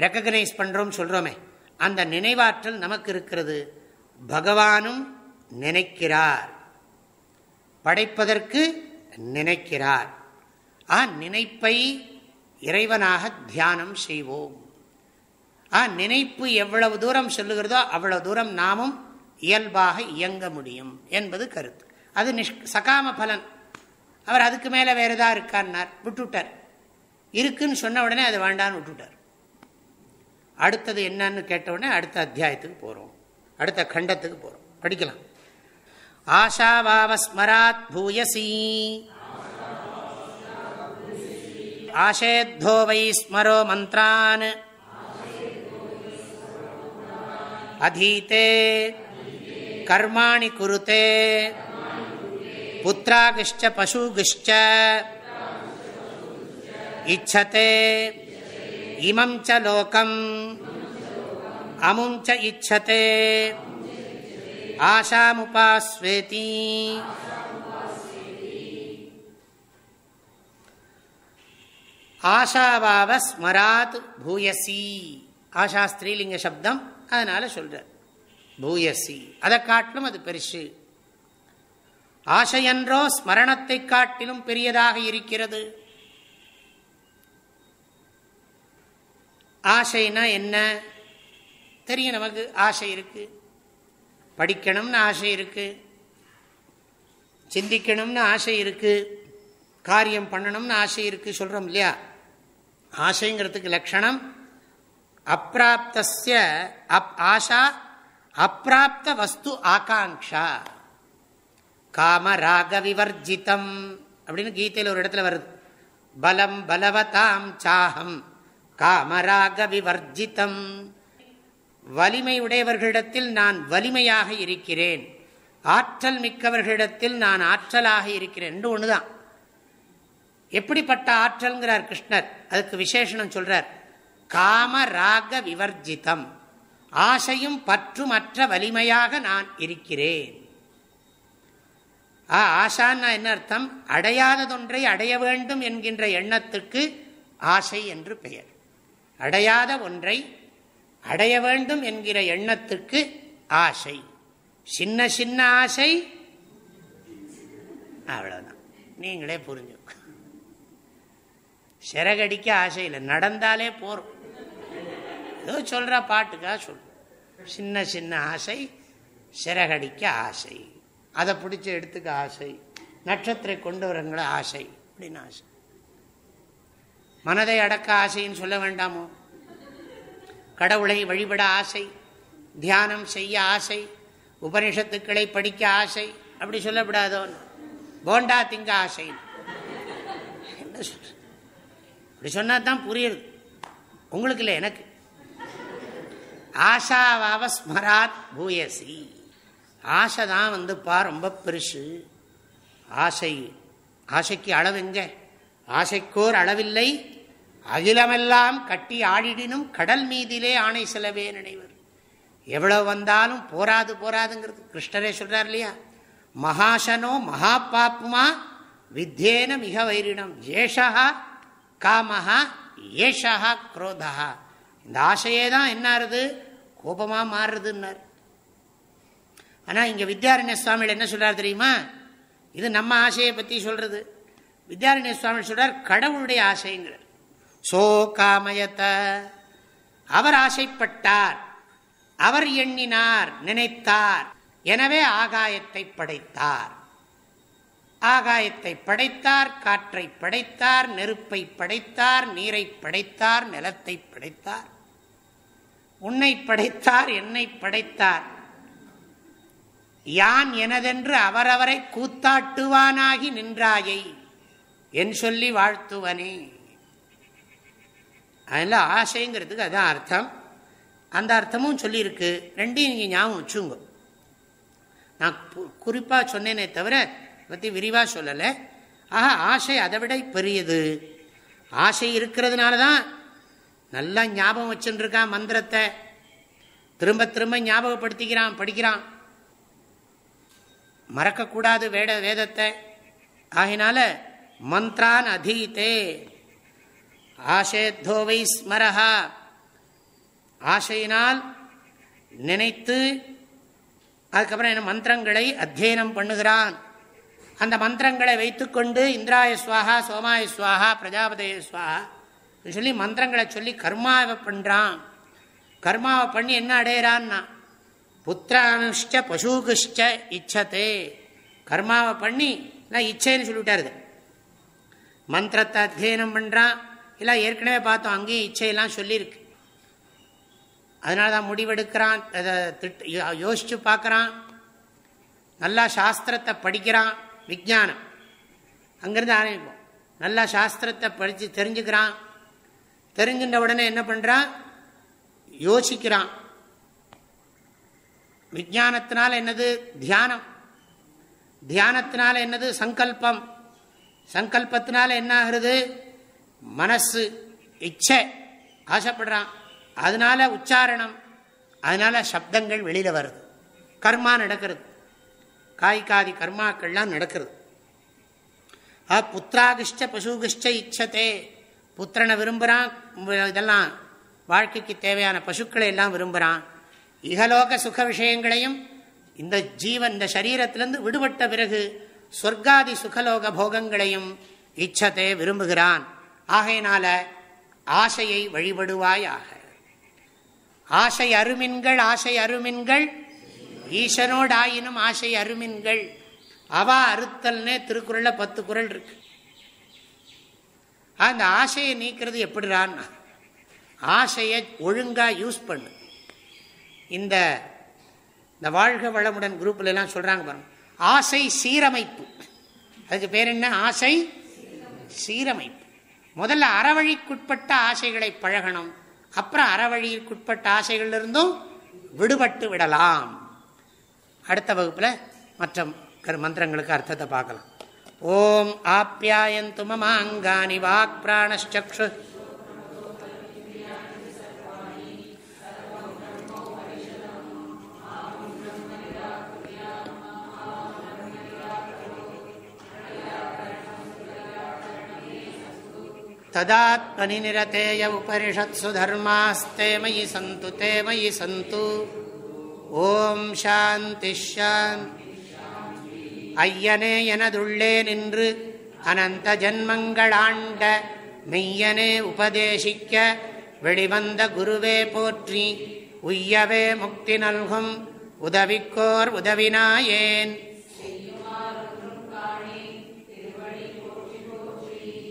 ரெக்கக்னைஸ் பண்ணுறோம் சொல்கிறோமே அந்த நினைவாற்றல் நமக்கு இருக்கிறது பகவானும் நினைக்கிறார். படைப்பதற்கு நினைக்கிறார். ஆ நினைப்பை இறைவனாக தியானம் செய்வோம். ஆ நினைப்பு எவ்வளவு தூரம் சொல்லுகிறதோ அவ்வளவு தூரம் நாமும் இயல்பாக இயங்க முடியும் என்பது கருத்து. அது நிஷ் சகாம பலன். அவர் அதுக்கு மேலே வேறு ஏதா இருக்கான்னார் விட்டுவிட்டார் இருக்குன்னு சொன்ன உடனே அது வேண்டான்னு விட்டுவிட்டார் அடுத்தது என்னன்னு கேட்டவுடனே அடுத்த அத்தியாயத்துக்கு போகிறோம் அடுத்த கண்டத்துக்கு போகிறோம் படிக்கலாம். ஆஷாவாவஸ்மராத் பூயசி. ஆஷேத்தோ வை ஸ்மரோ மந்த்ரான். அதீத்தே கர்மாணி குருத்தே புத்திராகிஷ்ட பசுகிஷ்ட. இச்சதே. இமம் ச லோகம் அமும் ச இச்சதே ஆஷாமுபாஸ்வேதி ஆஷாவாவ ஸ்மராத் பூயசி ஆஷா ஸ்திரீலிங்க சப்தம் அதனால சொல்ற। பூயசி அதை காட்டிலும் அது பெருசு। ஆசையன்றோ ஸ்மரணத்தை காட்டிலும் பெரியதாக இருக்கிறது। ஆசைனா என்ன? தெரியும் நமக்கு ஆசை இருக்கு. படிக்கணும்னு ஆசை இருக்கு. சிந்திக்கணும்னு ஆசை இருக்கு. காரியம் பண்ணணும்னு ஆசை இருக்கு சொல்றோம் இல்லையா? ஆசைங்கிறதுக்கு லட்சணம் அப்பிராப்திய அப் ஆஷா அப்பிராப்த வஸ்து ஆகாங்ஷா காம ராக விவர்ஜிதம் அப்படின்னு கீதையில் ஒரு இடத்துல வருது. பலம் பலவதாம் சாகம் காமராக விவர்ஜிதம் வலிமை உடையவர்களிடத்தில் நான் வலிமையாக இருக்கிறேன். ஆற்றல் மிக்கவர்களிடத்தில் நான் ஆற்றலாக இருக்கிறேன். ரெண்டு ஒண்ணுதான். எப்படிப்பட்ட ஆற்றல்ங்கிறார் கிருஷ்ணர். அதுக்கு விசேஷனம் சொல்றார். காம ராக விவர்ஜிதம் ஆசையும் பற்றுமற்ற வலிமையாக நான் இருக்கிறேன். ஆ ஆசான்னா என்ன அர்த்தம்? அடையாததொன்றை அடைய வேண்டும் என்கின்ற எண்ணத்துக்கு ஆசை என்று பெயர். அடையாத ஒன்றை அடைய வேண்டும் என்கிற எண்ணத்துக்கு ஆசை. சின்ன சின்ன ஆசை. அவ்வளவுதான். நீங்களே புரிஞ்சு சிறகடிக்க ஆசை இல்லை. நடந்தாலே போறோம். ஏதோ சொல்ற பாட்டுக்கா சொல் சின்ன சின்ன ஆசை சிறகடிக்க ஆசை. அதை பிடிச்ச எடுத்துக்க ஆசை. நட்சத்திர கொண்டு வரங்கள ஆசை. அப்படின்னு ஆசை. மனதை அடக்க ஆசைன்னு சொல்ல வேண்டாமோ? கடவுளை வழிபட ஆசை தியானம் செய்ய ஆசை உபனிஷத்துக்களை படிக்க ஆசை அப்படி சொல்லப்படாதோன்னு போண்டா திங்க ஆசை. என்ன சொல்ற அப்படி சொன்னா தான் புரியுது. உங்களுக்கு இல்லை எனக்கு. ஆஷாவாவ ஸ்மராத் பூயசி. ஆசை தான் வந்துப்பா ரொம்ப பெருசு. ஆசை ஆசைக்கு அளவு எங்கே? ஆசைக்கோர் அளவில்லை. அகிலமெல்லாம் கட்டி ஆடிடினும் கடல் மீதிலே ஆணை செலவே நினைவர். எவ்வளவு வந்தாலும் போராது போராதுங்கிறது கிருஷ்ணரே சொல்றார் இல்லையா மகாசனோ மகா பாப்புமா வித்யேன மிக வைரிடம் ஏஷா காமஹா ஏஷா குரோதா இந்த ஆசையே தான் என்னாருது கோபமா மாறுறதுன்னார் ஆனால் இங்கே வித்யாரண்ய சுவாமிகள் என்ன சொல்றாரு தெரியுமா? இது நம்ம ஆசையை பற்றி சொல்றது. வித்யாரண்ய சுவாமி சொல்றார் கடவுளுடைய ஆசைங்கிறார். சோ காமயத்த. அவர் ஆசைப்பட்டார். அவர் எண்ணினார். நினைத்தார். எனவே ஆகாயத்தை படைத்தார். ஆகாயத்தை படைத்தார். காற்றை படைத்தார். நெருப்பை படைத்தார். நீரை படைத்தார். நிலத்தை படைத்தார். உன்னை படைத்தார். என்னை படைத்தார். யான் எனதென்று அவரவரை கூத்தாட்டுவானாகி நின்றாயை. என் சொல்லி வாழ்த்துவனே. அதில் ஆசைங்கிறதுக்கு அதுதான் அர்த்தம். அந்த அர்த்தமும் சொல்லியிருக்கு. ரெண்டையும் நீங்கள் ஞாபகம் வச்சுங்க நான் குறிப்பாக சொன்னேனே தவிர பற்றி விரிவாக சொல்லலை. ஆஹா ஆசை அதை விட பெரியது. ஆசை இருக்கிறதுனால தான் நல்லா ஞாபகம் வச்சுருக்கான் மந்திரத்தை. திரும்ப திரும்ப ஞாபகப்படுத்திக்கிறான் படிக்கிறான். மறக்கக்கூடாது வேட வேதத்தை. ஆகினால மந்த்ரான் அதீத்தே ஆசேத்தோவை ஸ்மரஹா. ஆசையினால் நினைத்து அதுக்கப்புறம் என்ன மந்திரங்களை அத்தியனம் பண்ணுகிறான். அந்த மந்திரங்களை வைத்துக்கொண்டு இந்திராய சுவாகா சோமாய சுவாகா பிரஜாபதய சுவாகா சொல்லி மந்திரங்களை சொல்லி கர்மாவை பண்ணுறான் கர்மாவை பண்ணி என்ன அடையிறான்னா புத்திரானுஷ்ட பசுகுஷ்ட இச்சத்தே. கர்மாவை பண்ணி நான் இச்சைன்னு சொல்லிவிட்டாரு மந்திரத்தை அத்தியனம் பண்ணுறான் இல்லை ஏற்கனவே பார்த்தோம் அங்கேயும் இச்சையெல்லாம் சொல்லியிருக்கு. அதனால தான் முடிவெடுக்கிறான் அதை திட்டு யோசித்து பார்க்குறான். நல்லா சாஸ்திரத்தை படிக்கிறான் விஜானம் அங்கேருந்து ஆரம்பிப்போம். நல்லா சாஸ்திரத்தை படித்து தெரிஞ்சுக்கிறான். தெரிஞ்சின்ற உடனே என்ன பண்ணுறான் யோசிக்கிறான். விஜானத்தினால என்னது? தியானம். தியானத்தினால என்னது? சங்கல்பம். சங்கல்பத்தினால என்ன ஆகுறது மனசு இச்சை ஆசைப்படுறான். அதனால உச்சாரணம் அதனால சப்தங்கள் வெளியில் வருது. கர்மா நடக்கிறது. காய்காதி கர்மாக்கள்லாம் நடக்கிறது. புத்திராகிஷ்ட பசுகிஷ்ட இச்சத்தே. புத்திரனை விரும்புகிறான் இதெல்லாம் வாழ்க்கைக்கு தேவையான பசுக்களை எல்லாம் விரும்புகிறான் இகலோக சுக விஷயங்களையும் இந்த ஜீவன் இந்த சரீரத்திலேருந்து விடுபட்ட பிறகு சொர்க்காதி சுகலோக போகங்களையும் இச்சத்தை விரும்புகிறான். ஆகையினால ஆசையை வழிபடுவாயாக. ஆசை அருமின்கள் ஆசை அருமின்கள். ஈசனோடு ஆயினும் ஆசை அருமின்கள். அவா அறுத்தல்னே திருக்குறளில் பத்து குரல் இருக்கு. அந்த ஆசையை நீக்கிறது எப்படிறான்னா ஆசையை ஒழுங்கா யூஸ் பண்ணு. இந்த இந்த வாழ்க வளமுடன் குரூப்ல எல்லாம் சொல்றாங்க பாருங்க. ஆசை சீரமைப்பு. அதுக்கு பேர் என்ன? ஆசை சீரமைப்பு. முதல்ல அறவழிக்குட்பட்ட ஆசைகளை பழகணும். அப்புறம் அறவழிக்குட்பட்ட ஆசைகள் இருந்தும் விடுபட்டு விடலாம். அடுத்த வகுப்பில் மற்ற மந்திரங்களுக்கு அர்த்தத்தை பார்க்கலாம். ஓம் ஆப்யாயந்து மமாங்கானி வாக் பிராணச்சு तदात्मनिरतेय उपनिषत्सु धर्मास्ते मयि सन्तु ते मयि सन्तु ஓம் சாந்தி ஐயனே எனதுள்ளே நின்று அனந்த ஜன்மங்களாண்ட மெய்யனே உபதேசிக்க வெளிவந்த குருவே போற்றி உய்யவே முக்தி நல்கும் உதவிக்கோர் உதவினாயேன்